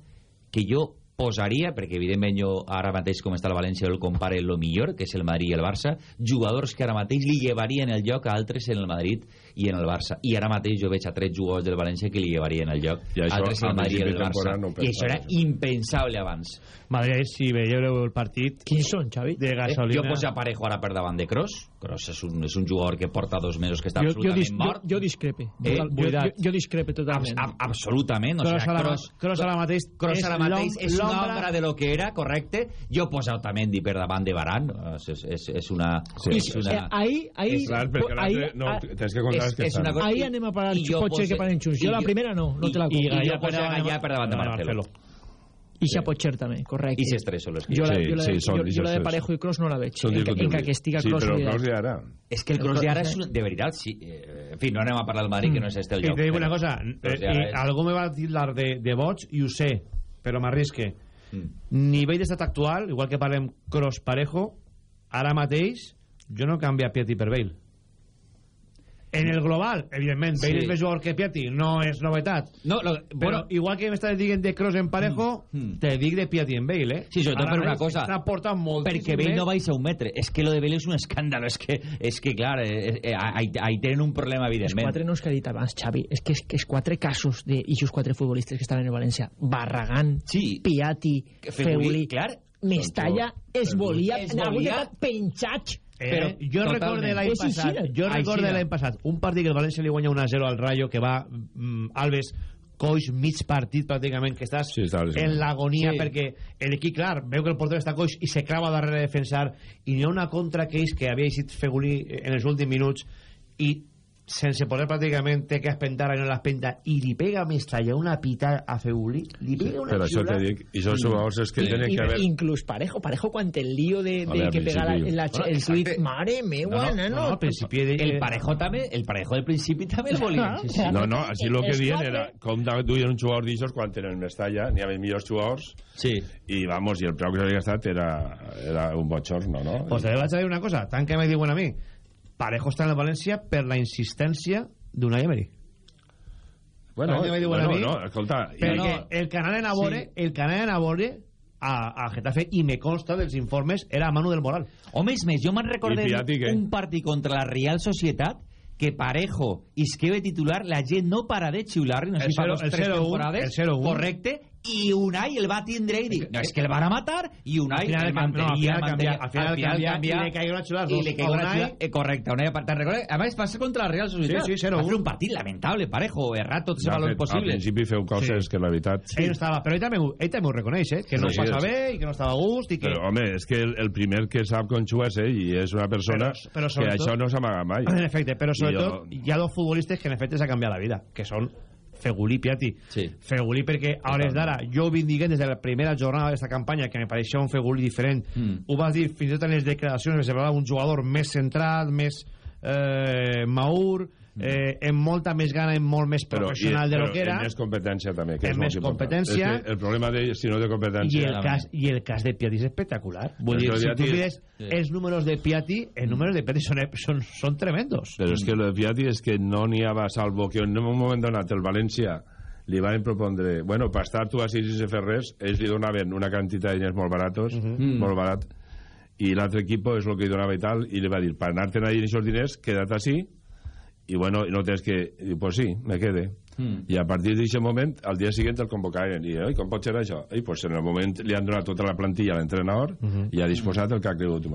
que jo posaria, perquè evidentment jo ara mateix com està el València el compare el millor, que és el Madrid i el Barça, jugadors que ara mateix li llevarien el lloc a altres en el Madrid i en el Barça. I ara mateix jo veig a tres jugadors del València que li llevarien el lloc I a això, altres en a el Madrid i el Barça. no I això era impensable abans. Madrid, si veieu el partit Quins són, Xavi? de Eh, gasolina... jo poso Parejo ara per davant de Kroos. Kroos és un, és un jugador que porta dos mesos que està Jo, jo, absolutament dis, jo, mort. jo discrepe. Eh, jo, jo, jo, discrepe totalment. Ab- absolutament. O Kroos ara, Kroos, Kroos ara mateix Kroos és ara mateix és una l'ombra- ombra de lo que era, correcte. Jo posat Otamendi per davant de Varane. És, és, és una... Sí. és una Eh, ahir, ahir, és- Clar, perquè l'altre... No, ah, tens que és- és una cosa- ahir anem a parar I jo potser que paren i Jo la primera no, no te la i- compro. i jo poso Gallà per davant de Marcelo. I ja pot ser també, correcte. I si tres són les que... Jo la, Sí, jo la, sí, són jo, jo la de. Parejo i Cross no la veig. Són En, que- en que estiga Sí, Cross però liderat. Kroos de ara... És que el Cross de ara és, un- de veritat, sí. Eh, en fi, no anem a parlar del Madrid, que no és este el I lloc. te dic però- una cosa, Cross eh, eh, algú me va tirar de, de boig i ho sé, però m'arrisque. Mm. Nivell d'estat actual, igual que parlem Cross Parejo, ara mateix jo no canvia Piatti per Bale. En el global, evidentment, Sí. Bale és més jugador que Piatti, no és novetat. No, lo, Però bueno, igual que m'estàs dient de Cross en Parejo, te dic de Piatti en Bale, eh? Sí, sobretot per una cosa. Està portant molt. perquè Bale no baixa un metre. És que lo de Bale és un escàndalo. És que, és que clar, eh, eh, ahí, ahí tenen un problema, Els evidentment. quatre noms que ha dit abans, Xavi, és que és, que és quatre casos d'ixos quatre futbolistes que estaven en València. Barragán, sí. Piatti, Febulí, Feulí, clar. Mestalla, es volia, Es volia- lloc penjats. Eh, Però jo totalment. recorde l'any passat, jo recorde l'any passat, un partit que el València li guanya 1-0 al Rayo, que va mm, Alves coix mig partit pràcticament, que estàs Sí, està en l'agonia Sí. perquè l'equip, clar, veu que el porter està coix i se clava darrere de defensar i n'hi ha una contra que és que havia eixit Fegulí en els últims minuts i sense poder pràcticament té que espentar i no l'espenta i li pega a Mestalla una pita a Fegulí li pega una Per això xiula te dic, i són jugadors és que I, tenen que haver... inclús Parejo, Parejo quan el lío de, de que pega la, la, Bueno, el tuit, mare meua, No, no, no, al principi de, El parejo també, el parejo del principi també el volia. Sí, sí. No, no, així el que dient era com duien un jugador d'aixòs quan tenen Mestalla, n'hi havia millors jugadors Sí. i vamos, i el preu que s'havia gastat era, era un bochorno, no? Pues te vaig a dir una cosa, tant que me diuen a mi, Parejo està en el València per la insistència d'Unai Emery. bueno, que bueno, a mi, no, escolta, Perquè el canal en Abore, Sí. el canal en Abore a, a Getafe, i me consta dels informes, era a Manu del Moral. Home, és més, jo me'n un partit contra la Real Societat que Parejo isqueve titular, la gent no para de xiular-li, no sé si fa dos el tres 0-1, temporades, el 0-1. correcte, i Unai el va tindre i dir, no, és que el van a matar, i Unai Al final el cam- no, al mantenia, final mantenia, canvia, al final canvia i li caiguen a xiular i li caiguen A a Unai- xiular, eh, correcte, Unai, te'n recordes? A més, va ser contra la Real Societat. Sí, sí, 0-1. Va fer un partit lamentable, Parejo, errat els de valors fet, al principi feu coses Sí. que la veritat... Ell no estava, però ell també, ell també ho reconeix, eh? que no Sí, ho passa sí. bé i que no estava a gust i que... Però, home, és que el, el primer que sap conxuar és ell i és una persona Però- però que això no s'amaga mai. En efecte, però sobretot jo- hi ha dos futbolistes que en efecte s'ha canviat la vida, que són Fegulí Piatti. Sí. Fegulí perquè a hores d'ara jo ho vindiquem des de la primera jornada d'aquesta campanya que me pareixia un Fegulí diferent Mm. ho vas dir fins i tot en les declaracions me semblava un jugador més centrat més eh, maur eh, amb molta més gana i molt més professional i, de lo però que era més competència també que és molt més important. competència. és que el problema d'ell si no i competència el, cas, i el cas de Piatti és espectacular vull Però dir, si tu és- mires Sí. els números de Piatti els números de Piatti són, són, són tremendos però és que el Piatti és que no n'hi ha salvo que en un moment donat el València li van propondre, bueno, per estar tu així sense fer res, ells li donaven una quantitat de diners molt baratos, Mhm. molt barat, i l'altre equip és el que li donava i tal, i li va dir, per anar-te'n allà aquests diners, queda't així, i bueno, no tens que... I, pues sí, me quede. Mm. I a partir d'aquest moment, al dia següent el convocaven. I, oi, com pot ser això? I pues en el moment li han donat tota la plantilla a l'entrenador i ha disposat el que ha cregut.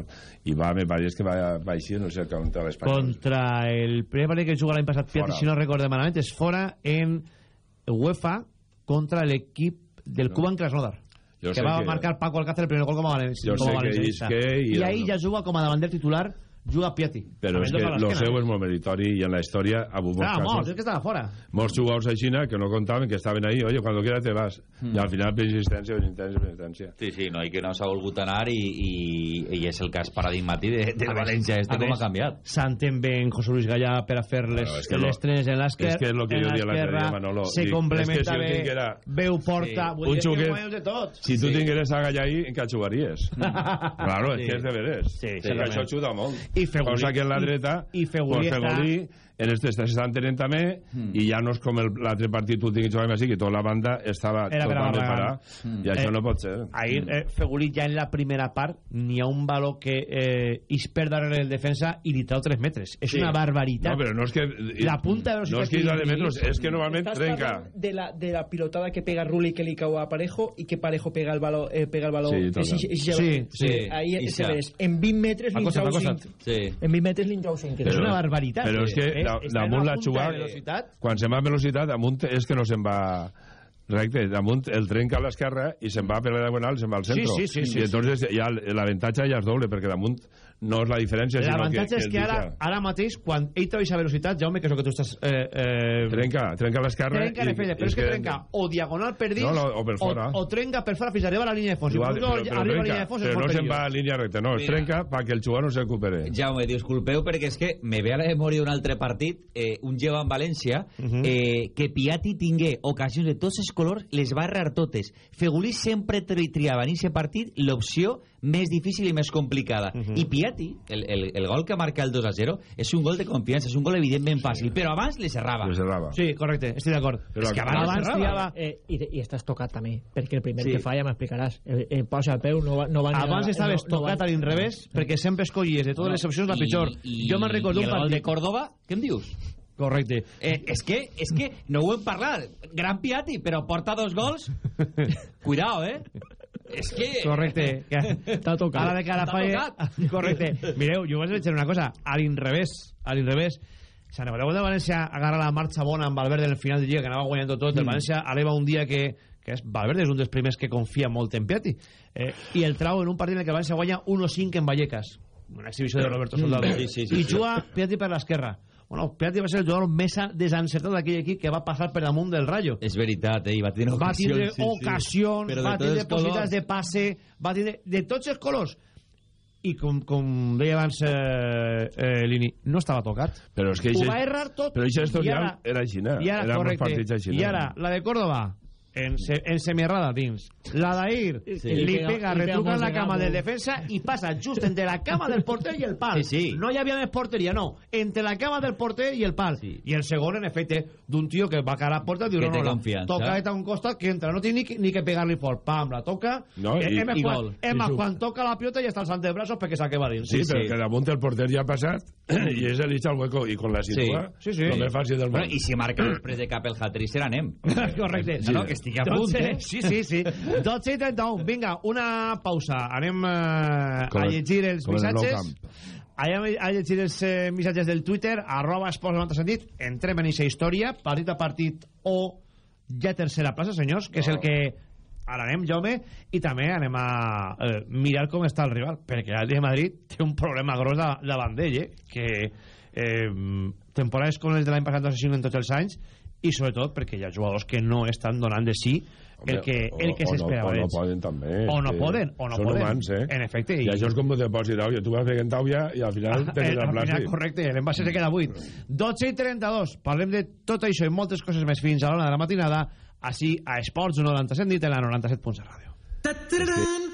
I va, me pareix que va, va així, no sé, contra l'Espanyol. contra el primer partit que juga l'any passat Fora. si no recordo malament, és fora en UEFA contra l'equip del No. Cuban Krasnodar Jo que va que- marcar Paco Alcácer el primer gol com a, valen Jo com a sé que isque i i el- ahir ja juga com a davanter titular juga Piatti Però és que el seu és molt meritori i en la història ha hagut molts Ah, molts, casos. és que estava fora Molts jugadors a Xina que no contaven, que estaven ahí, oye, cuando quieras te vas. Hmm. I al final, per insistència, per insistència, per insistència. Sí, sí, no, i que no s'ha volgut anar i, i, i és el cas paradigmàtic de, de A València este com ha canviat. S'entén bé en José Luis Gallà per a fer les, Bueno, les trenes en l'esquerra és que és lo que jo dia l'altre dia, Manolo. se Dic, és que complementa bé veu porta Sí. Un xuquet- Si tu Sí. tingueres a Gallà ahí, encara jugaries. claro, és que és de veres. Sí, sí, això ajuda molt. I Fegulí- Cosa que en la i- dreta, i Fegulí pues està- En este s'estan tenint també, Hmm. i ja no és com el- l'altre partit últim que jugàvem així, que tota la banda estava Era totalment Mm. i això Eh, no pot ser. Ahir, eh, Fegulí ja en la primera part n'hi ha un valor que eh, is per darrere el defensa i li trau 3 metres. És Sí. una barbaritat. No, però no és que... La punta de velocitat No és que que de és que normalment Estàs trenca. parlant De la, de la pilotada que pega Rulli que li cau a Parejo i que Parejo pega el baló, eh, pega el baló Sí, eh, sí, sí, Sí, sí. ahí se ves en 20 metres li Acosta't, trau acosta't. 5 Sí. en 20 metres li trau 5 és una barbaritat. Però és que Eh, da- damunt la de velocitat. quan se'n va a velocitat, amunt és que no se'n va Recte, damunt el trenca a l'esquerra i se'n va per la diagonal, se'n va al centre. Sí, sí, sí, sí, I entonces ja l'avantatge ja és doble, perquè damunt no és la diferència, que... L'avantatge és que ara, ara mateix, quan ell té aquesta velocitat, Jaume, que és el que tu estàs... Eh, eh, Trenca, trenca l'esquerra... trenca, i- efecte, però és que trenca o diagonal per dins No, no, o per fora. o, trenca per fora fins a arribar a la línia de fons. Igual, I però, quan però, arriba a la trenca, línia de fons però no se'n va a línia recta, no, es Mira. trenca perquè el jugador no se recupere. Jaume, disculpeu perquè és que me ve a la memòria d'un altre partit, eh, un lleva en València, eh, que Piatti tingué ocasions de tots els colors, les va errar totes. Fegulí sempre tri triava en aquest partit l'opció més difícil i més complicada. I Piatti, el, el, el gol que marca el 2 a 0, és un gol de confiança, és un gol evidentment fàcil, però abans les errava. Les errava. Sí, correcte, estic d'acord. És que abans, abans triava... Eh, i, i estàs tocat també, perquè el primer Sí. que falla m'explicaràs. Eh, eh, posa el peu, no va, no va Abans estaves no- no tocat a l'inrevés perquè sempre escollies de totes les opcions la I- pitjor. i- jo me'n recordo i un el gol partit... de Córdoba, què em dius? Correcte. Eh, és, que, és que no ho hem parlat. Gran Piatti, però porta dos gols. Cuidao, eh? És que... Correcte. Que... T'ha tocat. Ara de cara falla... Correcte. Mireu, jo vaig dir una cosa. A l'inrevés. A l'inrevés. Sant Ebreu de València agarra la marxa bona amb Valverde en el final de lliga, que anava guanyant tot. El Mm. València eleva un dia que, que és, Valverde és un dels primers que confia molt en Piatti. Eh, I el trau en un partit en el que València guanya 1-5 en Vallecas. Una exhibició de Roberto Soldado. Sí, sí, sí, I juga Piatti per l'esquerra. Bueno, Piatti va ser el jugador més desencertat d'aquell equip que va passar per damunt del Rayo. És veritat, eh? I va tenir va tindre sí, sí. ocasions, va tindre possibilitats de passe, va tindre de tots els colors. I com, com deia abans eh, eh, Lini, no estava tocat. Però és que Ho va errar tot. Però això era així, no? I ara, Era correcte. I ara, la de Córdoba, en, se, en semierrada dins. La d'Air Sí. li pega, retruca en la cama del defensa i passa just entre la cama del porter i el pal. Sí, sí. No hi havia més porteria, no. Entre la cama del porter i el pal. Sí. I el segon, en efecte, d'un tio que va cara a la porta diu, Que no, té no, la confiança. toca a un costat que entra. No té ni, que- ni que pegar-li fort. Pam, la toca. No, Eh, i- més, i quan, gol. és I quan toca la pilota ja està als antebrazos perquè s'ha quedat dins. Sí, Sí, però sí. que damunt el porter ja ha passat i és el licha al hueco i con la situa Sí, sí. lo més fàcil del món. Bueno, I si marca després de cap el hat-trick serà anem. Correcte. No, no, que estigui a punt, 12, eh? Sí, sí, sí. 12 i 31. Vinga, una pausa. Anem eh, a llegir els en missatges. Anem a llegir els eh, missatges del Twitter, arroba esports 90 sentit. Entrem en aquesta història, partit a partit o ja tercera plaça, senyors, que és el que ara anem, Jaume, i també anem a eh, mirar com està el rival, perquè el de Madrid té un problema gros da- davant d'ell, eh? que eh, temporades com les de l'any passat no s'assinen tots els anys, i sobretot perquè hi ha jugadors que no estan donant de sí el que, el que O- o no- s'esperava O no poden, també. O no poden, o no són poden. humans, eh? En efecte, I, i- això és com un depòsit d'àuia. Tu vas fent àuia i al final tens Eh, la al plaça. final, correcte, l'envase se queda buit 12 i 32, parlem de tot això i moltes coses més fins a l'hora de la matinada així a Esports 97 nit en la 97.7 Ràdio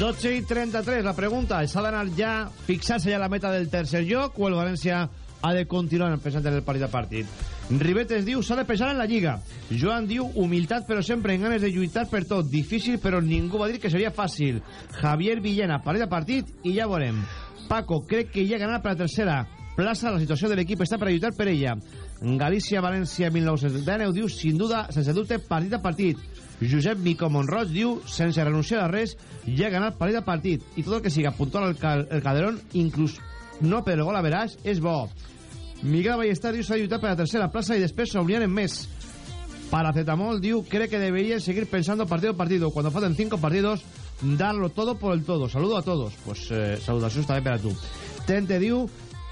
12 i 33, la pregunta. S'ha d'anar ja, fixar-se ja la meta del tercer lloc o el València ha de continuar pensant en el partit a partit? Ribetes diu s'ha de pensar en la Lliga Joan diu humilitat però sempre en ganes de lluitar per tot difícil però ningú va dir que seria fàcil. Javier Villena, partit a partit i ja veurem. Paco, crec que ja ha ganat per la tercera plaça, la situació de l'equip està per lluitar per ella. Galícia-València 1979 diu sin duda, sense dubte, partit a partit Josep Mico Monroig diu, sense renunciar a res, ja ha ganat partit a partit. I tot el que siga puntual al cal, el Calderón, inclús no per el gol a veràs, és bo. Miguel Ballester diu s'ha de lluitar per la tercera plaça i després s'obliren més. Paracetamol diu cree que deberían seguir pensando partido a partido. Cuando falten cinco partidos, darlo todo por el todo. Saludo a todos. Pues eh, salutacions també per a tu. Tente diu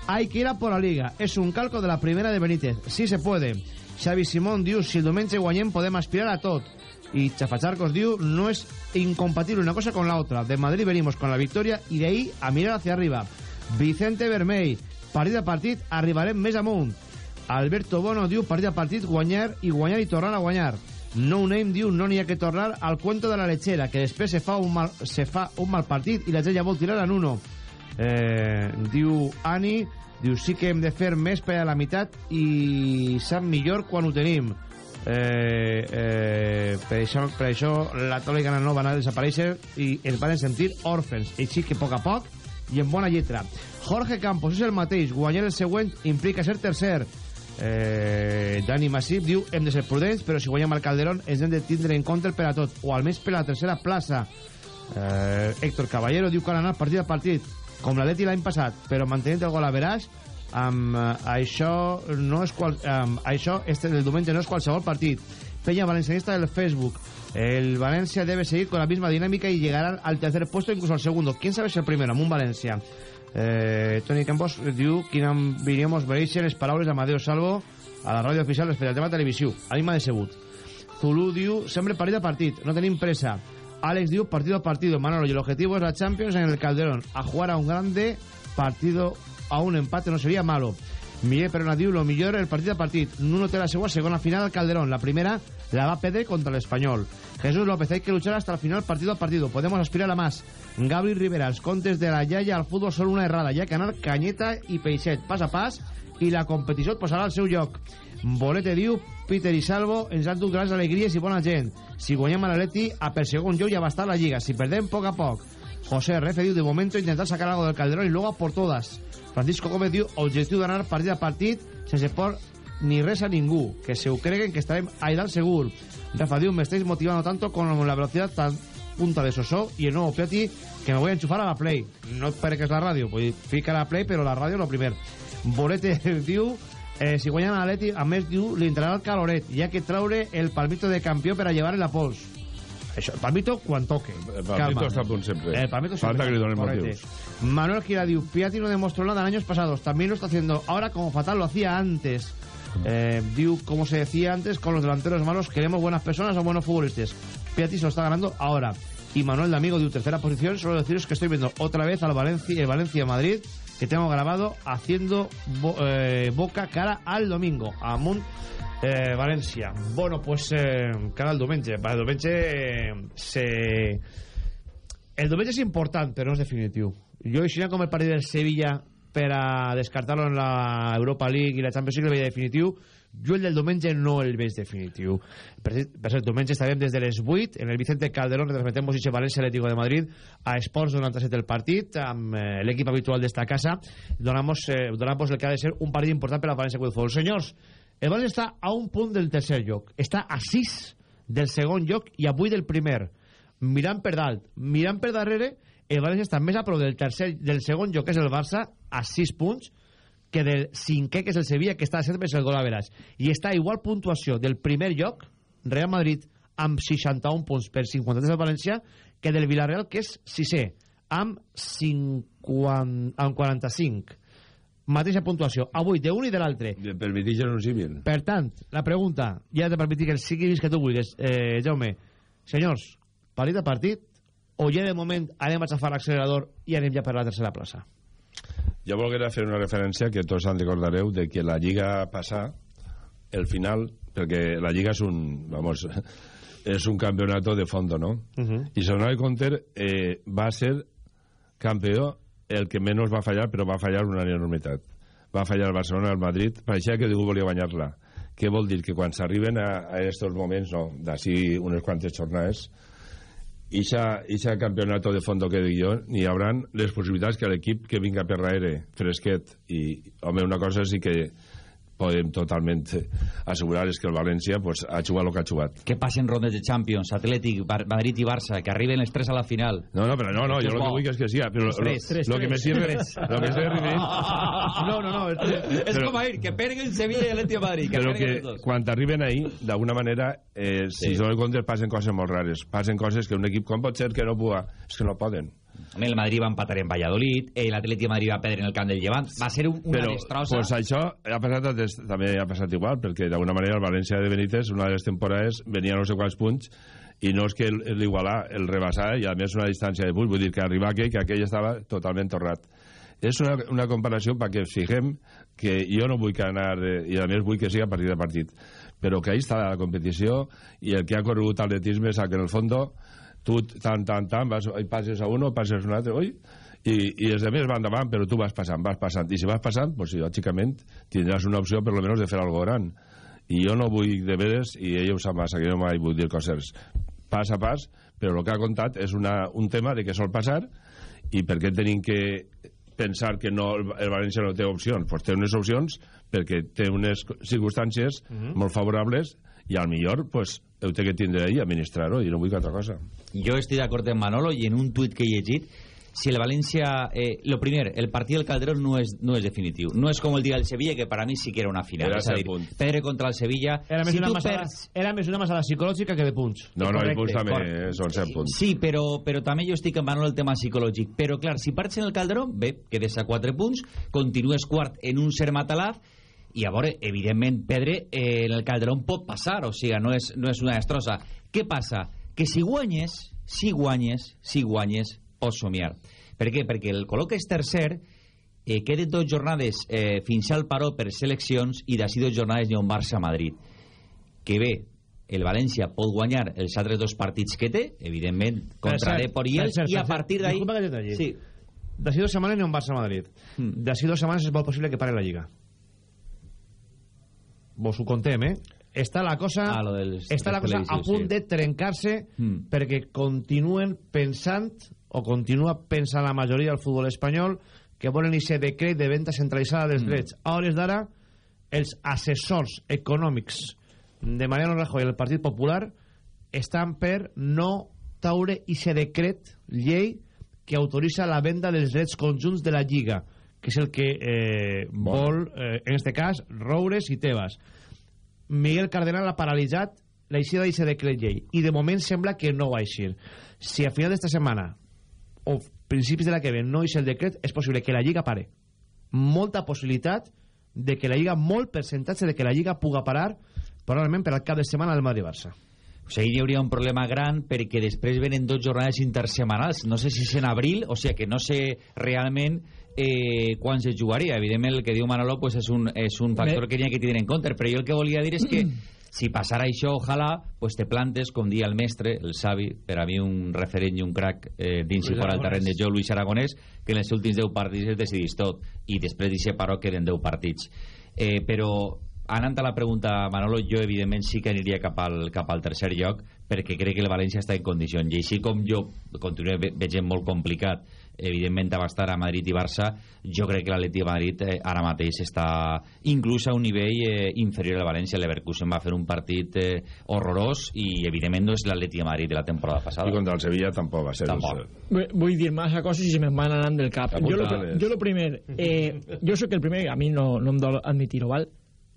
hay que ir a por la liga. Es un calco de la primera de Benítez. Sí se puede. Xavi Simón diu si el diumenge guanyem podem aspirar a tot. Y Chafacharcos diu no es incompatible una cosa con la otra. De Madrid venimos con la victoria y de ahí a mirar hacia arriba. Vicente Vermell, partit a partit arribarem més amunt. Alberto Bono diu partit a partit guanyar i guanyar i tornar a guanyar. No Name diu no n'hi ha que tornar al cuento de la lechera, que després se fa un mal, se fa un mal partit i la gent ja vol tirar en uno. Eh, diu Ani, diu sí que hem de fer més per a la meitat i sap millor quan ho tenim. Eh, eh, per, això, per això la tòlica no van a desaparèixer i es van sentir òrfens. Així que a poc a poc i en bona lletra. Jorge Campos és el mateix. Guanyar el següent implica ser tercer. Eh, Dani Massip diu hem de ser prudents, però si guanyem el Calderón ens hem de tindre en compte per a tot, o almenys per a la tercera plaça. Eh, Héctor Caballero diu que han anat partit a partit, com l'Atleti l'any passat, però mantenint el gol a veràs, amb eh, això no és qual, amb això este del diumenge no és qualsevol partit. Peña Valencianista del Facebook. El Valencia debe seguir con la misma dinámica y llegar al tercer puesto, incluso al segundo. ¿Quién sabe si el primero? Amb un Valencia. Eh, Toni Campos diu quina viríamos mereixen les paraules d'Amadeo Salvo a la ràdio oficial respecte al tema televisiu. A mi m'ha decebut. Zulu diu, sempre partit a partit, no tenim pressa. Alex diu, partido a partido. Manolo, y el objetivo es la Champions en el Calderón. A jugar a un grande partido, a un empate no sería malo. Miguel Perona diu, lo millor el partit a partit. Nuno té la segua segona final al Calderón. La primera la va perdre contra l'Espanyol. Jesús López, hay que luchar hasta el final partido a partido. Podemos aspirar a más. Gabri Rivera, els contes de la Yaya al futbol són una errada. Ja que anar Canyeta i Peixet pas a pas i la competició et posarà al seu lloc. Bolete diu, Peter i Salvo ens han dut grans alegries i bona gent. Si guanyem a l'Atleti, a per segon lloc ja va estar la Lliga. Si perdem, poc a poc. José Refe diu, de momento intentar sacar algo del Calderón y luego a por todas. Francisco Gómez diu, objectiu d'anar partit a partit sense por ni res a ningú, que se ho creguen que estarem ahí dalt segur. Rafa diu, me estáis motivando tanto con la velocidad tan punta de Sosó y el nuevo Piatti que me voy a enchufar a la Play. No esperes que es la ràdio, pues fica la Play, però la ràdio lo primer. Bolete diu, eh, si guanyen a l'Atleti, a més diu, li entrarà el caloret, ja que traure el palmito de campió per a llevar la pols. Això, el palmito quan toque. El palmito està a punt sempre. El palmito Falta que li correcte. motius. Manuel Gira diu, Piatti no demostró nada en años pasados, también lo está haciendo ahora como fatal lo hacía antes. Eh, diu, como se decía antes, con los delanteros malos queremos buenas personas o buenos futbolistas. Piatti se lo está ganando ahora. Y Manuel de Amigo diu, tercera posición, solo deciros que estoy viendo otra vez al Valencia, el Valencia-Madrid, que tengo grabado haciendo bo- eh, boca cara al domingo, a Munt eh, València. Bueno, pues eh, cara al diumenge. Per el diumenge eh, se... El diumenge és important, però no és definitiu. Jo així com el partit del Sevilla per a descartar-lo en la Europa League i la Champions League el veia definitiu, jo el del diumenge no el veig definitiu. Per, per cert, diumenge estarem des de les 8 en el Vicente Calderón, retransmetem Mosiche València Atlético de Madrid a Esports 97 el partit amb eh, l'equip habitual d'esta casa donamos, eh, donamos el que ha de ser un partit important per a València Club Futbol. Senyors, el València està a un punt del tercer lloc, està a 6 del segon lloc i a 8 del primer mirant per dalt, mirant per darrere el València està més a prop del tercer del segon lloc que és el Barça a 6 punts que del cinquè que és el Sevilla que està a 7 més el gol a veràs i està a igual puntuació del primer lloc Real Madrid amb 61 punts per 53 del València que del Villarreal que és sisè amb, 50, amb 45 mateixa puntuació avui d'un i de l'altre. Un per tant, la pregunta, ja te permetit que el siguis que tu vulguis, eh, Jaume, senyors, partit a partit, o ja de moment anem a xafar l'accelerador i anem ja per la tercera plaça? Jo volguera fer una referència que tots en recordareu de que la Lliga passà, el final, perquè la Lliga és un, vamos, és un campeonato de fondo, ¿no? Uh -huh. Y Sonal Conter eh, va ser campeó el que menys va fallar, però va fallar una enormitat. Va fallar el Barcelona, el Madrid, pareixia que ningú volia guanyar-la. Què vol dir? Que quan s'arriben a, a estos moments, no, d'ací unes quantes jornades, Ixa, campeonato de fondo que dic jo, n'hi hauran les possibilitats que l'equip que vinga per darrere, fresquet, i, home, una cosa sí que podem totalment assegurar és que el València pues, ha jugat el que ha jugat. Què passa en rondes de Champions, Atlètic, Bar Madrid i Barça, que arriben els tres a la final? No, no, però no, no, jo el que vull que és que siga. Però Tres, lo, que me sirve, lo que estoy referint... No, no, no. És Però- com a ir, que perguen Sevilla i Atlètic Madrid. però que els dos. quan arriben ahí, d'alguna manera, eh, si Sí. sí. donen compte, passen coses molt rares. Passen coses que un equip, com pot ser que no puga? És que no poden. El Madrid va empatar en Valladolid, eh, l'Atlètic de Madrid va perdre en el camp del Llevant. Va ser un, una Però destrossa. pues, això ha passat, des- també ha passat igual, perquè d'alguna manera el València de Benítez, una de les temporades, venia no sé quants punts, i no és que el- l'igualar, el rebassar, i a més una distància de punts, vull dir que arribar aquell, que aquell estava totalment torrat. És una, una comparació perquè ens figuem que jo no vull que anar, i a més vull que sigui a partit de partit, però que ahí està la competició i el que ha corregut atletisme és que en el fondo tu tant, tant, tant, vas, i passes a uno, passes a un altre, oi? I, i els altres van davant, però tu vas passant, vas passant. I si vas passant, pues, sí, lògicament, tindràs una opció, per lo menos, de fer algo gran. I jo no vull, de veres, i ell ho sap massa, que jo mai vull dir coses pas a pas, però el que ha contat és una, un tema de què sol passar i per què tenim que pensar que no, el València no té opcions pues té unes opcions perquè té unes circumstàncies molt favorables i al millor pues, heu té que tindre ell administrar-ho i no vull que altra cosa Jo estic d'acord amb Manolo i en un tuit que he llegit si el València... Eh, lo primer, el partit del Calderón no és, no és definitiu. No és com el dia del Sevilla, que per a mi sí que era una final. Era és a set dir, punts. perdre contra el Sevilla... Era més, si una masada, perds... era més una masada psicològica que de punts. no, no, el punts també són 7 punts Sí, però, però també jo estic amb Manolo el tema psicològic. Però, clar, si parts en el Calderón, bé, quedes a 4 punts, continues quart en un ser matalaz, i a veure, evidentment, perdre eh, en el Calderón pot passar, o sigui, no és, no és una destrossa. Què passa? Que si guanyes, si guanyes, si guanyes, pots somiar. Per què? Perquè el col·loques tercer, eh, queden dues jornades eh, fins al paró per seleccions i d'ací dues jornades hi ha un Barça-Madrid que bé, el València pot guanyar els altres dos partits que té, evidentment, contra cert, Depor i el, cert, i a partir disculpa que talli. Sí. D'ací dues setmanes n'hi ha un Barça-Madrid. Hmm. D'ací dues setmanes és molt possible que pare la Lliga. Vos ho contem, eh? Està la cosa, Ah, lo dels- està la cosa a punt sí. de trencar-se Hmm. perquè continuen pensant o continua pensant la majoria del futbol espanyol que volen aquest decret de venda centralitzada dels Hmm. drets. A hores d'ara, els assessors econòmics de Mariano Rajoy i el Partit Popular estan per no taure aquest decret llei que autoritza la venda dels drets conjunts de la Lliga, que és el que eh, vol, eh, en este cas, Roures i Tebas. Miguel Cardenal ha paralitzat l'eixida d'aquest decret llei i de moment sembla que no va eixir. Si a final d'esta setmana o principis de la que ve no és el decret, és possible que la Lliga pare. Molta possibilitat de que la Lliga, molt percentatge de que la Lliga puga parar probablement per al cap de setmana del Madrid-Barça. O sigui, hi hauria un problema gran perquè després venen dos jornades intersemanals. No sé si és en abril, o sigui que no sé realment eh, quan se jugaria. Evidentment, el que diu Manolo pues, és, un, és un factor Bé. que n'hi ha que tindre en compte. Però jo el que volia dir és que si passara això, ojalà, pues te plantes, com dia el mestre, el savi, per a mi un referent i un crack eh, dins i fora del terreny de jo, Luis Aragonès, que en els últims 10 partits es decidís tot i després d'aquest paró queden 10 partits. Eh, però anant a la pregunta, Manolo, jo evidentment sí que aniria cap al, cap al tercer lloc perquè crec que el València està en condicions i així com jo continuo ve veient molt complicat evidentment abastar a Madrid i Barça jo crec que l'Atleti de Madrid eh, ara mateix està inclús a un nivell eh, inferior al València l'Everkusen va fer un partit eh, horrorós i evidentment no és l'Atleti de Madrid de la temporada passada i contra el Sevilla tampoc va ser Tampoc. Vull vull dir massa coses i se me'n van anant del cap. Jo lo, jo lo primer, eh, jo sóc el primer, a mi no, no em dol admitir-ho, val?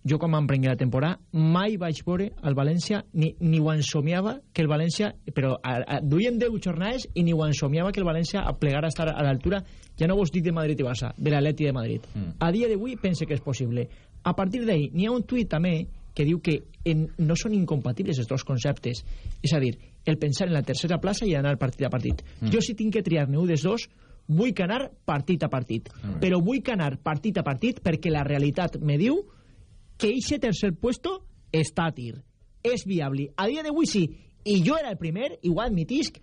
Jo quan em prengui la temporada mai vaig veure el València ni, ni ho ensomiava que el València però a, a, duien 10 jornades i ni ho ensomiava que el València plegara a estar a l'altura ja no vos dic de Madrid i Barça, de l'Atleti de Madrid. Mm. a dia d'avui pense que és possible. A partir d'ahí n'hi ha un tuit també que diu que en, no són incompatibles els dos conceptes. És a dir, el pensar en la tercera plaça i anar partit a partit. Mm. jo si tinc que triar-ne un dels dos vull que anar partit a partit. Però vull que anar partit a partit perquè la realitat me diu que ese tercer puesto està a tir és viable, a dia d'avui sí i jo era el primer, i ho admitisc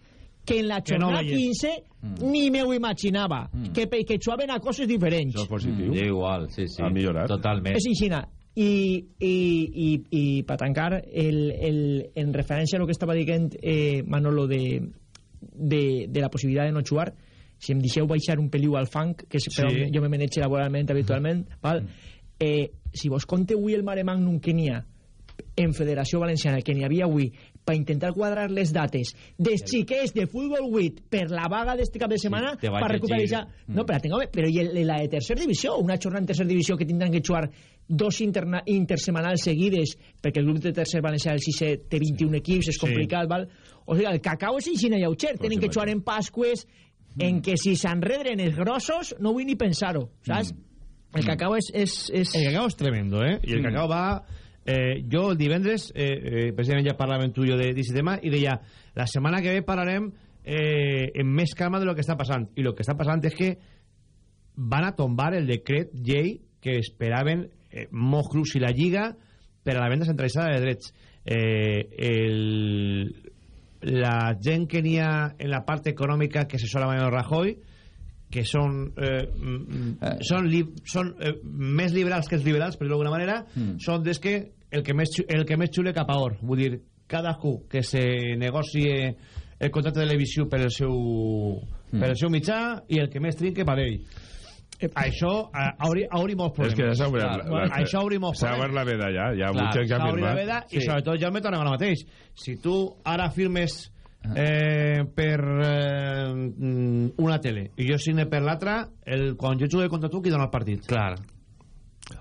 que en la Que no jornada veies. 15 ni me ho imaginava que, pe- que xuaven a coses diferents això és positiu Mm, igual, sí, sí. Ha millorat. totalment és aixina. I, i, i, i per tancar, el, el, en referència a lo que estava dient eh, Manolo de, de, de la possibilitat de no jugar, si em deixeu baixar un peliu al fang, que és, Sí. jo me manejo laboralment habitualment, val? Eh, si vos conte avui el mare magnum que n'hi ha en Federació Valenciana, que n'hi havia avui, per intentar quadrar les dates dels xiquets de Futbol 8 per la vaga d'este cap de setmana, vaig per recuperar ja... No, però, tengo, però i el- la de tercera divisió, una jornada en tercera divisió que tindran que jugar dos interna, intersemanals seguides, perquè el grup de tercer valencià, el 6 té 21 equips, és Sí. complicat, val? O sigui, el cacao és aixina lleuger, tenen que jugar en Pasques, en que si s'enredren els grossos, no vull ni pensar-ho, saps? El cacao és... és, és... El cacao és tremendo, eh? I el Mm. cacao va... Eh, jo el divendres, eh, eh, precisament ja parlàvem tu i jo d'aquest tema, i deia, la setmana que ve parlarem eh, en més calma de lo que està passant. I lo que està passant és que van a tombar el decret llei que esperaven eh, Moscruz i la Lliga per a la venda centralitzada de drets. Eh, el, la gent que n'hi ha en la part econòmica que assessora Mariano Rajoy que són eh, mm, són, li, són eh, més liberals que els liberals per d'alguna manera Mm. són des que el que més, el que més xule cap a or. Vull dir, cadascú que se negocie el contracte de televisió per el seu, Mm. per el seu mitjà i el que més trinque per ell. Això eh, hauri, hauri molts És problemes que ja s'ha obert Clar, la, la, això hauri molts s'ha obert la veda ja, ha Clar, mucha que ha s'ha obrit la veda i sobretot ja me tornem a la mateix. Si tu ara firmes eh, per eh, mm, una tele i jo signe per l'altra el- quan jo jugue contra tu qui dona el partit clar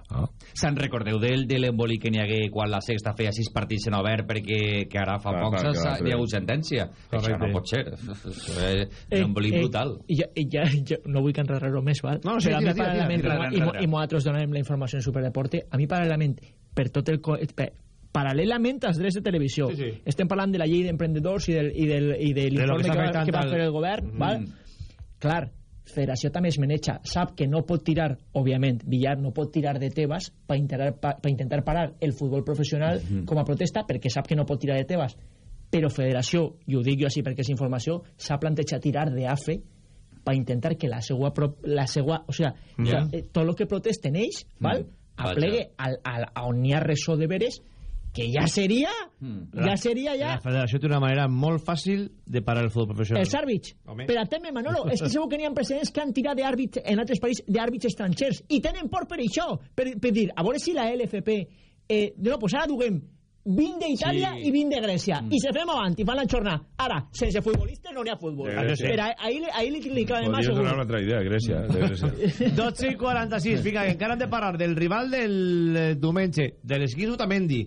Ah. Se'n recordeu del, de l'emboli que n'hi hagué quan la sexta feia sis partits en obert perquè que ara fa Clar, poc clar, hi ha hagut sentència això Correcte. no pot ser Això és un emboli brutal Eh, ja, ja, ja, no vull que enrere més, val? No, sí, Però a tira, mi tira, paral·lelament, tira, tira, i, i nosaltres donarem la informació en Superdeporte, a mi paral·lelament, per tot el... Per, paral·lelament als drets de televisió. Sí, sí. Estem parlant de la llei d'emprenedors i, del, i, del, i de lo l'informe que que, està va, que va fer el govern, Mm. val? Clar, Federació també es meneja, sap que no pot tirar, òbviament, Villar no pot tirar de Tebas per intentar, pa, pa intentar parar el futbol professional com a protesta, perquè sap que no pot tirar de Tebas. Però Federació, i ho dic jo així perquè és informació, s'ha plantejat tirar d'AFE per intentar que la pro- la segua o sigui, Ja. que, eh, tot el que protesten ells, val? Vaja. aplegue al, al, a on n'hi ha ressò de veres que ja seria ja seria ja la federació té una manera molt fàcil de parar el futbol professional els àrbits. Home. Per atendre, Manolo, és que segur que n'hi ha precedents que han tirat d'àrbits en altres països d'àrbits estrangers i tenen por per això, per, per dir, a veure si la LFP eh, no, pues ara duguem 20 d'Itàlia Sí. i 20 de Grècia i se fem avant i fan la jornada ara, sense futbolistes no n'hi ha futbol però ahir, ahir li, li claven més Podries segur donar una altra idea, Grècia. De Grècia. 12 i 46, vinga, que encara hem de parlar del rival del eh, diumenge, de l'esquís Otamendi.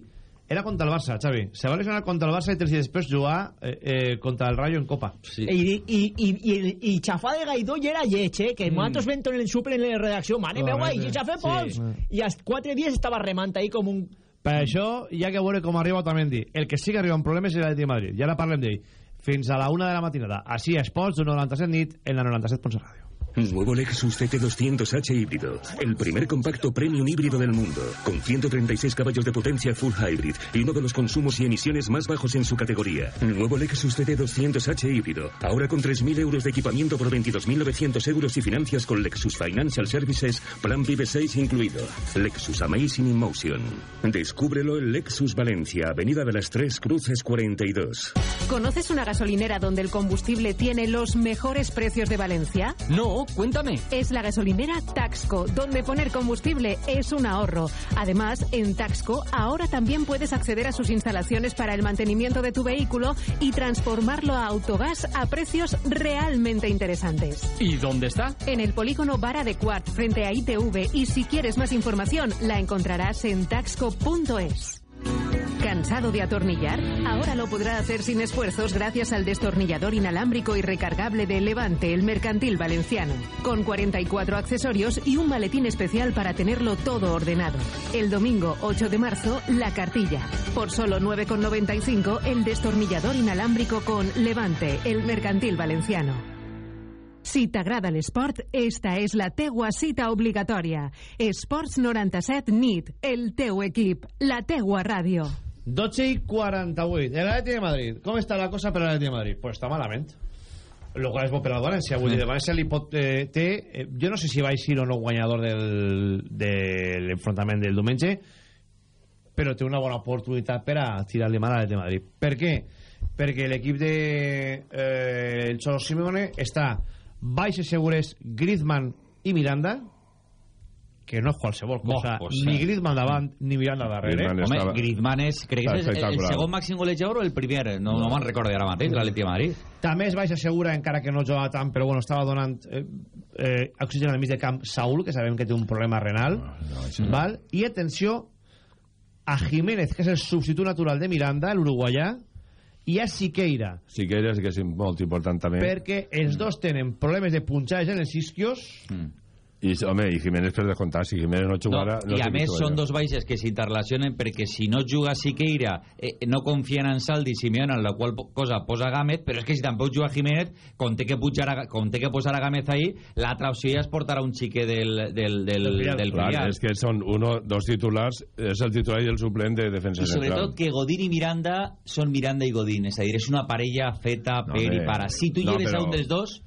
Era contra el Barça, Xavi. Se va lesionar contra el Barça i tres dies després jugar eh, eh, contra el Rayo en Copa. sí. I, i, i, i, i xafar de Gaidó ja era lleig, eh? que mm. vam en el súper en la redacció, mare meva, i ja fer Sí. pols. I als quatre dies estava remant ahí com un... Per això, hi ha que veure com arriba Otamendi. El que sí que arriba amb problemes és l'Atleti de Madrid. Ja la parlem d'ell. Fins a la una de la matinada. Així Esports, d'un 97 nit, en la 97.7 Ràdio. Nuevo Lexus CT200H híbrido, el primer compacto premium híbrido del mundo, con 136 caballos de potencia full hybrid y uno de los consumos y emisiones más bajos en su categoría. Nuevo Lexus CT200H híbrido, ahora con 3.000 euros de equipamiento por 22.900 euros y financias con Lexus Financial Services, Plan Vive 6 incluido. Lexus Amazing in Motion. Descúbrelo en Lexus Valencia, Avenida de las Tres Cruces 42. ¿Conoces una gasolinera donde el combustible tiene los mejores precios de Valencia? No, cuéntame. Es la gasolinera Taxco, donde poner combustible es un ahorro. Además, en Taxco ahora también puedes acceder a sus instalaciones para el mantenimiento de tu vehículo y transformarlo a autogás a precios realmente interesantes. ¿Y dónde está? En el polígono Vara de Quart, frente a ITV, y si quieres más información, la encontrarás en taxco.es. ¿Cansado de atornillar? Ahora lo podrá hacer sin esfuerzos gracias al destornillador inalámbrico y recargable de Levante, el mercantil valenciano. Con 44 accesorios y un maletín especial para tenerlo todo ordenado. El domingo 8 de marzo, la cartilla. Por solo 9,95 el destornillador inalámbrico con Levante, el mercantil valenciano. Si t'agrada l'esport, esta és la teua cita obligatòria. Esports 97 NIT, el teu equip, la teua ràdio. 12 i 48. El Atleti de Madrid. Com està la cosa per l'Atleti de Madrid? Pues està malament. Lo qual és bo per al València. Vull dir, el València li pot, eh, té... Eh, jo no sé si va ser o no guanyador del, de l'enfrontament del diumenge, però té una bona oportunitat per a tirar-li mal a l'Atleti de Madrid. Per què? Perquè l'equip de eh, el Cholo Simeone està baixes segures Griezmann i Miranda, que no és qualsevol cosa, Bo, pues, ni sí. Griezmann davant ni Miranda darrere. Home, Griezmann és, crec que és el, el segon màxim golejador o el primer, no, no me'n recordo ara mateix, l'Atleti de Madrid. També es baixa segura, encara que no jugava tant, però bueno, estava donant eh, eh, oxigen al mig de camp Saúl, que sabem que té un problema renal. val? I atenció a Jiménez, que és el substitut natural de Miranda, l'uruguaià, i a Siqueira, Siqueira sí que és molt important també. perquè els dos tenen problemes de punxades en els isquios. I, home, i Jiménez per descomptar, si Jiménez no No, jugara... No, I a més són dos baixes que s'interrelacionen perquè si no juga Siqueira eh, no confien en Saldi i Simeone en la qual cosa posa Gámez però és que si tampoc juga Jiménez com té que, pujar a, com té que posar a Gámez ahí l'altra opció ja és portar a un xique del, del, del, del, Clar, filial. és que són uno, dos titulars, és el titular i el suplent de defensa i central. sobretot que Godín i Miranda són Miranda i Godín és a dir, és una parella feta No, per i para si tu no, lleves però- a un dels dos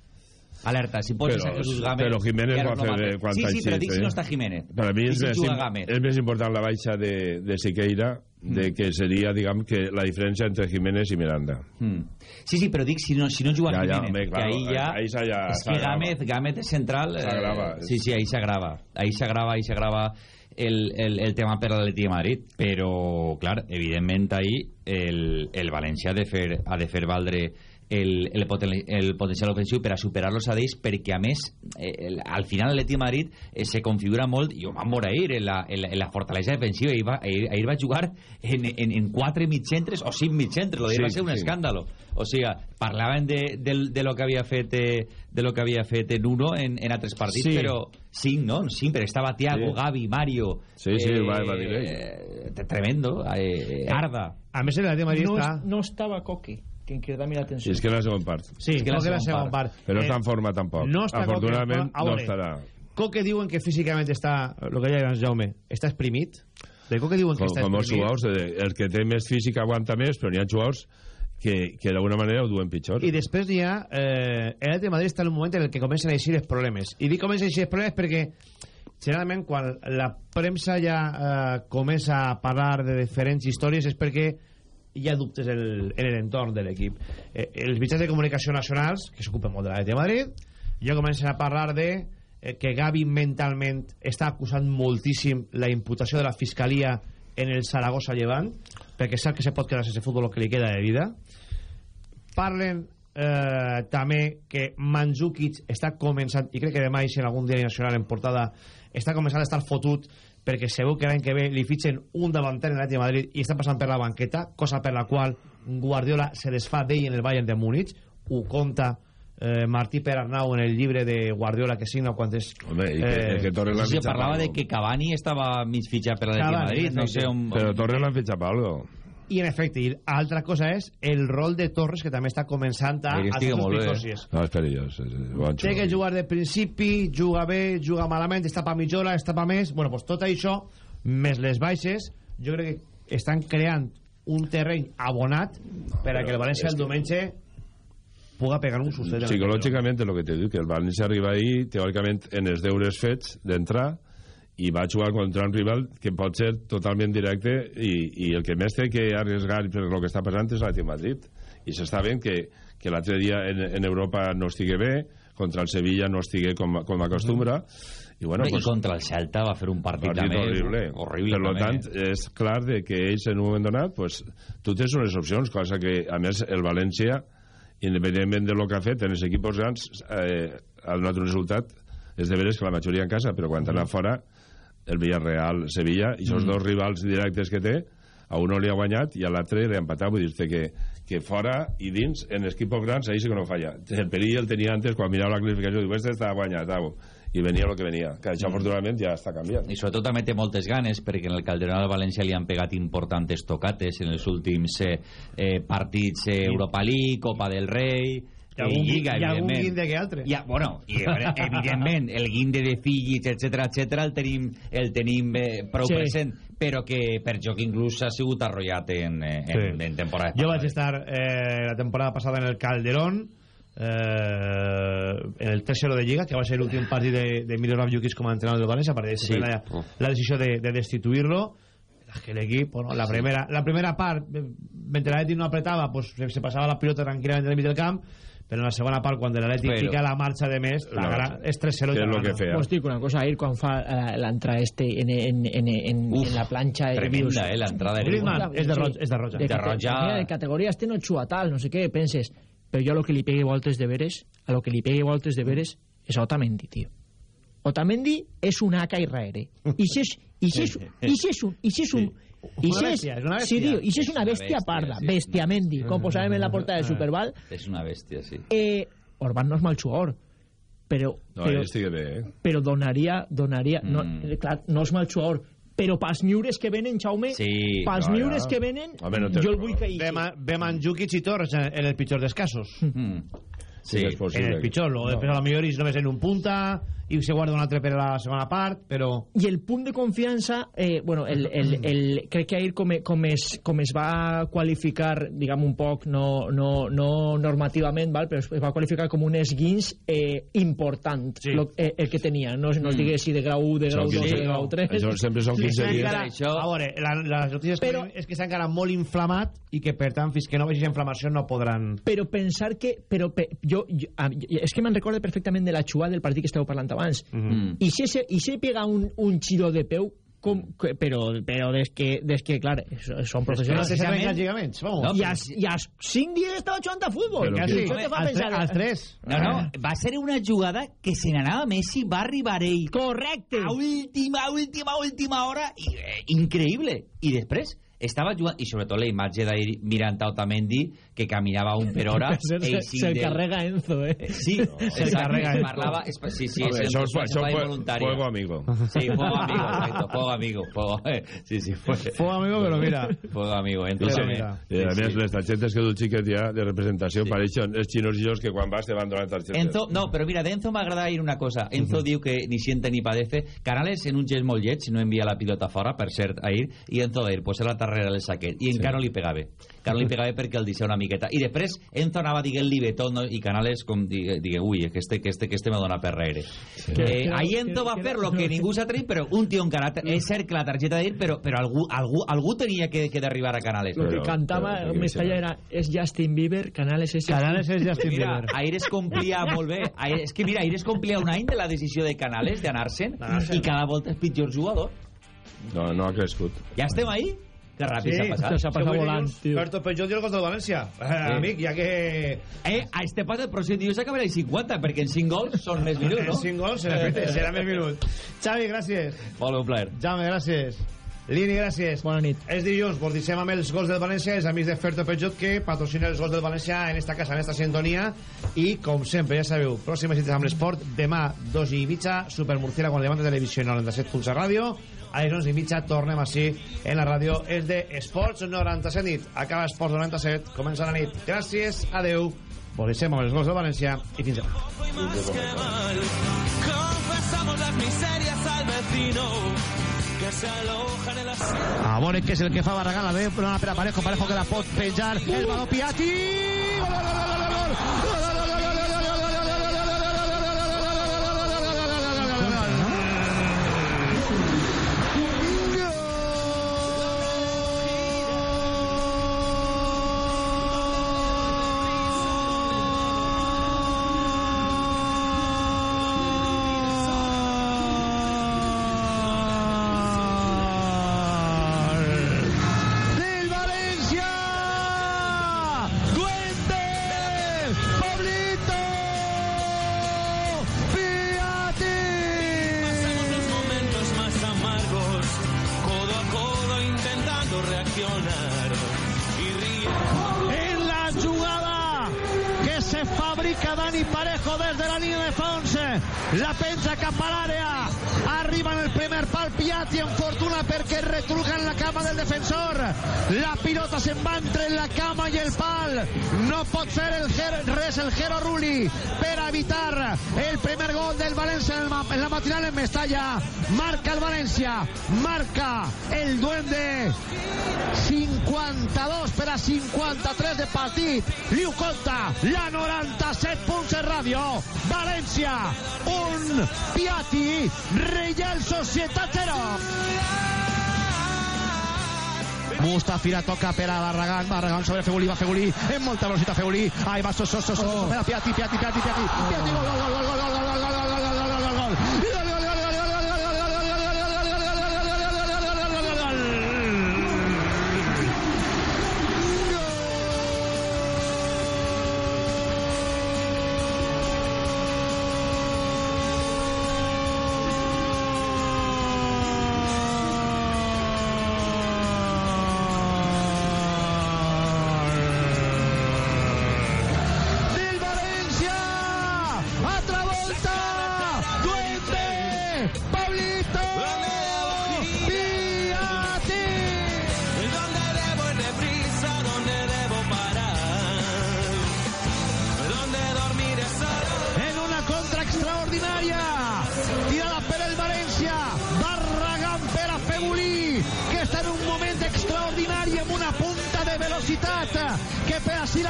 alerta, si poses Però- a Jesús Gámez però Jiménez ja va fer de quan sí, sí, t'ha però dic si eh? no està Jiménez Per a mi és, si més, és més important la baixa de, de Siqueira de que seria, diguem, que la diferència entre Jiménez i Miranda. Mm. Sí, sí, però dic, si no, si no juga Ja, ja, Jiménez, home, claro, que ahí ja... ahí ja és que. Gámez, Gámez és central... eh, sí, sí, ahí s'agrava. Ahí s'agrava, ahí s'agrava el, el, el tema per l'Atleti de Madrid. Però, clar, evidentment ahí el, el València ha de fer, ha de fer valdre el, el, poten el potencial ofensiu per a superar-los a perquè a més eh, el, al final l'Atleti Madrid eh, se configura molt i ho vam veure ahir en la, en la, en la fortalesa defensiva ahir va, ahir, ahir va jugar en, en, en quatre mitcentres o cinc mitcentres lo d'ahir Sí, va ser un sí. escàndalo o sigui, parlaven de, de, de lo que havia fet eh, de lo que havia fet en uno en, en altres partits, Sí. però no? Cinc, però estava Thiago, Sí. Gavi, Mario Sí, sí, va- va dir ell. eh, tremendo eh, Arda A més, el Atleti Madrid no, està... es- no estava Coque, que em crida a mi l'atenció. és que en la segona part. Sí, És que la Coque la segona segona part. Però no Eh, està en forma tampoc. no està Afortunadament Coque, a no estarà. Coque diuen que físicament està, el que deia Jaume, està exprimit. De Coque diuen que Com, està com els exprimit. jugadors, eh, el que té més físic aguanta més, però n'hi ha jugadors que, que d'alguna manera ho duen pitjor. I després hi ha... Eh, el Atleti de Madrid està en un moment en el que comencen a eixir els problemes. I dic comencen a eixir els problemes perquè generalment quan la premsa ja eh, comença a parlar de diferents històries és perquè hi ha dubtes en l'entorn de l'equip. Eh, els mitjans de comunicació nacionals, que s'ocupen molt de l'Atleti de Madrid, ja comencen a parlar de eh, que Gavi mentalment està acusant moltíssim la imputació de la Fiscalia en el Saragossa Llevant, perquè sap que se pot quedar sense futbol el que li queda de vida. Parlen eh, també que Mandzukic està començant, i crec que demà en algun diari nacional en portada, està començant a estar fotut perquè segur que l'any que ve li fitxen un davanter en l'Atleti de Madrid i està passant per la banqueta, cosa per la qual Guardiola se desfà d'ell en el Bayern de Múnich, ho conta eh, Martí Perarnau en el llibre de Guardiola que signa quan és... Home, i que, Eh, que Torres l'han fitxat parlava per de que Cavani estava mig fitxat per l'Atleti de Madrid no sé on... Però Torres l'han fitxat per algo. I en efecte, i altra cosa és el rol de Torres que també està començant a, que estigui fer molt bé. No, és perillós. Té que jugar de principi, juga bé, juga malament, està pa mitja hora, està pa més... Bueno, pues tot això, més les baixes, jo crec que estan creant un terreny abonat per a que el València el diumenge puga pegar un sustet. Psicològicament és el que t'he dit, que el València arriba ahí, teòricament, en els deures fets d'entrar, i va jugar contra un rival que pot ser totalment directe i, i el que més té que arriesgar per el que està passant és l'Atlètic Madrid. I s'està veient que, que l'altre dia en, en Europa no estigui bé contra el Sevilla no estigui com, com acostumbra i bueno, I pues, contra el Celta va fer un partit, partit també horrible. horrible per també, tant, és clar de que ells en un moment donat pues, tu tens unes opcions, cosa que a més el València independentment de lo que ha fet en els equips grans eh, ha donat un resultat és de veres que la majoria en casa però quan anat fora el Villarreal, Sevilla i els Mm. dos rivals directes que té. A un li ha guanyat i a l'altre li ha empatat. Vull dir que, que fora i dins en els equipos grans ahí sí que no falla. El perill el tenia antes quan mirava la classificació. Diu, este està guanyat au. i venia el que venia. Que això Mm. afortunadament ja està canviant. I sobretot també té moltes ganes perquè en el Calderón al València li han pegat importants tocates en els últims eh, eh, partits eh, Europa League, Copa del Rei I algun- eh, Lliga, i algun guinde que altre. Ja, bueno, i, eh, evidentment, el guinde de Fillis, etc etc el tenim, el tenim eh, prou Sí. present, però que per joc inclús ha sigut arrollat en, eh, en, en temporada Jo vaig estar eh, la temporada passada en el Calderón eh, en el 3-0 de Lliga que va ser l'últim partit de, de Miroslav Jukic com a entrenador del València perquè Sí. sí. la, la decisió de, de destituir-lo que l'equip, bueno, la, primera, la primera part eh, mentre l'Atleti no apretava pues, se, se passava la pilota tranquil·lament en el mig del camp però en la segona part, quan l'Atlètic fica la marxa de més, la No, gara és 3-0 que ja és lo gana. Pues dic una cosa, ahir quan fa eh, l'entrada este en, en, en, en, Uf, en la planxa... eh, tremenda, eh, l'entrada de Griezmann és de roig, és de roja. De, De roja. de categoria este no xua tal, no sé què, penses, però jo a lo que li pegue voltes de veres, a lo que li pegue voltes de veres és Otamendi, tio. Otamendi és un AK israele. I si és, i si és, i si és un... I si és un i si és, és una sí, bèstia. i si és una bèstia bèstia, parda, sí. bestiamendi, com posàvem en la portada del Superval, És una bèstia, sí. eh, Orban no és mal jugador, però, No, però, bé, eh? però donaria, donaria no, Mm. eh, clar, no és mal jugador, però pels miures que venen, Jaume, Sí, pels no, miures ja. que venen, Home, no jo el vull que hi Ve, ve Mandzukic i Torres en, en el pitjor dels casos. Mm. Sí, Sí, és En possible. el pitjor, lo, després a lo millor és només en un punta i se guarda un altre per a la segona part, però... i el punt de confiança eh, bueno, el, el, el, crec que ahir com, com, es, com es va qualificar diguem un poc, no, no, no normativament val? però es va qualificar com un esguins eh, important Sí. lo, eh, el que tenia no, no es digués si de grau 1, de grau Són 2 15 de grau 3 Això sempre són 15 Sí, dies. encara, Això- A veure, la, les notícies Però- que és que s'ha encara molt inflamat i que, per tant, fins que no vegis inflamació no podran... però pensar que però pe, jo, jo, a- és que me'n recordo perfectament de la jugada del partit que esteu parlant abans. Mm. i si, se, i si pega un, un xiro de peu com, que, però, però des que, des que clar, són professionals. Se saben els lligaments, vamos. i als, i als cinc dies estava jugant a futbol. Però Això te fa pensar? als tres. No, no, va ser una jugada que se n'anava Messi, va arribar ell. Correcte. A última, última, última hora i, eh, increïble. I després estava jugant, i sobretot la imatge d'ahir mirant a Otamendi que caminava un per hora se, se, se, sí el carrega Enzo eh? Eh, Sí, Se exacte, carrega es Enzo. parlava, es, sí, sí, Home, es, això el, això es, fue involuntario. fuego amigo. Sí, fuego amigo, correcto, fuego amigo, fuego, eh, sí, sí, fue, Fue amigo, però mira... fuego amigo, entonces, Però mira. A Sí, més, sí. les targetes que du el xiquet ja de representació pareixen els xinos i que quan vas te van donant targetes. Enzo, no, però mira, d'Enzo m'agrada dir una cosa. Enzo diu que ni siente ni padece. Canales en un gest molt lleig, no envia la pilota fora, per cert, ahir, i Enzo d'ahir, pues la darrere del saquet. I encara no li pegava. Encara no li pegava perquè el deixa una miqueta. I després Enzo anava dient-li betó, no? i Canales com digue, digue ui, que este, que este, que este me dona per rere. Eh, Que- ahir Enzo va fer lo que ningú s'ha tret, però un tio encara... És cert que la targeta d'ahir, però, però algú, algú, algú tenia que, que d'arribar a Canales. lo que Però- cantava però- en Mestalla era és Justin Bieber Canales és Justin Canales és Justin Mira, Bieber. ahir es complia molt bé. Ahir, és que mira, ahir es complia un any de la decisió de Canales d'anar-se'n i cada volta és pitjor jugador. No, no ha crescut. Ja estem ahí? Que ràpid s'ha passat. s'ha passat volant, tio. Berto Peugeot i el gol del València. Eh, amic, ja que... Eh, a este pas el pròxim dia s'acabarà el 50, perquè en 5 gols són més minuts, En no? 5 gols serà, serà més minut. Xavi, gràcies. Molt un plaer. Jaume, gràcies. Lini, gràcies. Bona nit. És dilluns, vos deixem amb els gols del València, els amics de Ferto Peugeot que patrocinen els gols del València en esta casa, en esta sintonia. I, com sempre, ja sabeu, pròximes cites amb l'esport, demà, dos i mitja, Super Murciélago en Levante Televisió 97 Pulsa Ràdio. A les 11 i mitja tornem així en la ràdio. És de Esports 97 nit. Acaba Esports 97, comença la nit. Gràcies, adeu. Vos deixem amb els gols del València i fins demà. Confesamos las miserias al vecino que. A què és el que fa Barragán, la ve una per a Parejo, Parejo que la pot penjar, el baló Piatti! Parejo desde la línea de Fons. La pensa cap. Arriba en el primer pal Piatti en fortuna perquè retruca en la cama del defensor. La pilota se'n va entre la cama i el pal. No pot fer el res el Gero Rulli evitar el primer gol del València en, la matinal en Mestalla. Marca el València. Marca el Duende. 52 per a 53 de partit. Liu Conta, la 97 punts Valencia, un Piatti, Real Sociedad 0. Mustafira toca per Barragán, Barragán sobre Fegulí, va Fegulí, en molta velocitat Fegulí, ahí va Sososo, Piatti, Piatti, Piatti, Piatti,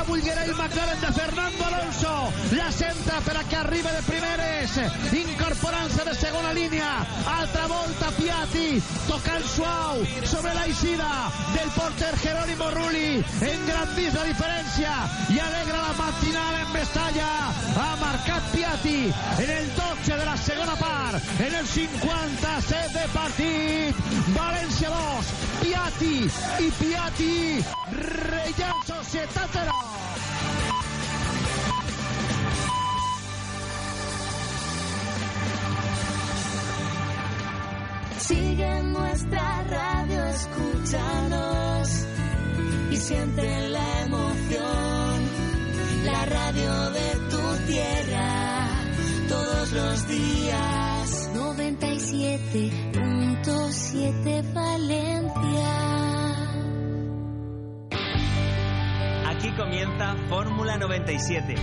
la vulguera el McLaren de Fernando Alonso. La centra per a que arriba de primeres. Incorporant-se de segona línia altra volta Piatti. Tocant suau sobre la eixida del porter Jerónimo Rulli. Engrandís la diferència i alegra la matinal en Mestalla. Ha marcat Piatti en el 12 de la segona part en el 57 de partit. València 2 Piatti i Piatti. Reial Societat 0 Sigue nuestra radio, escúchanos y siente la emoción. La radio de tu tierra, todos los días. 97.7 Valencia. Aquí comienza Fórmula 97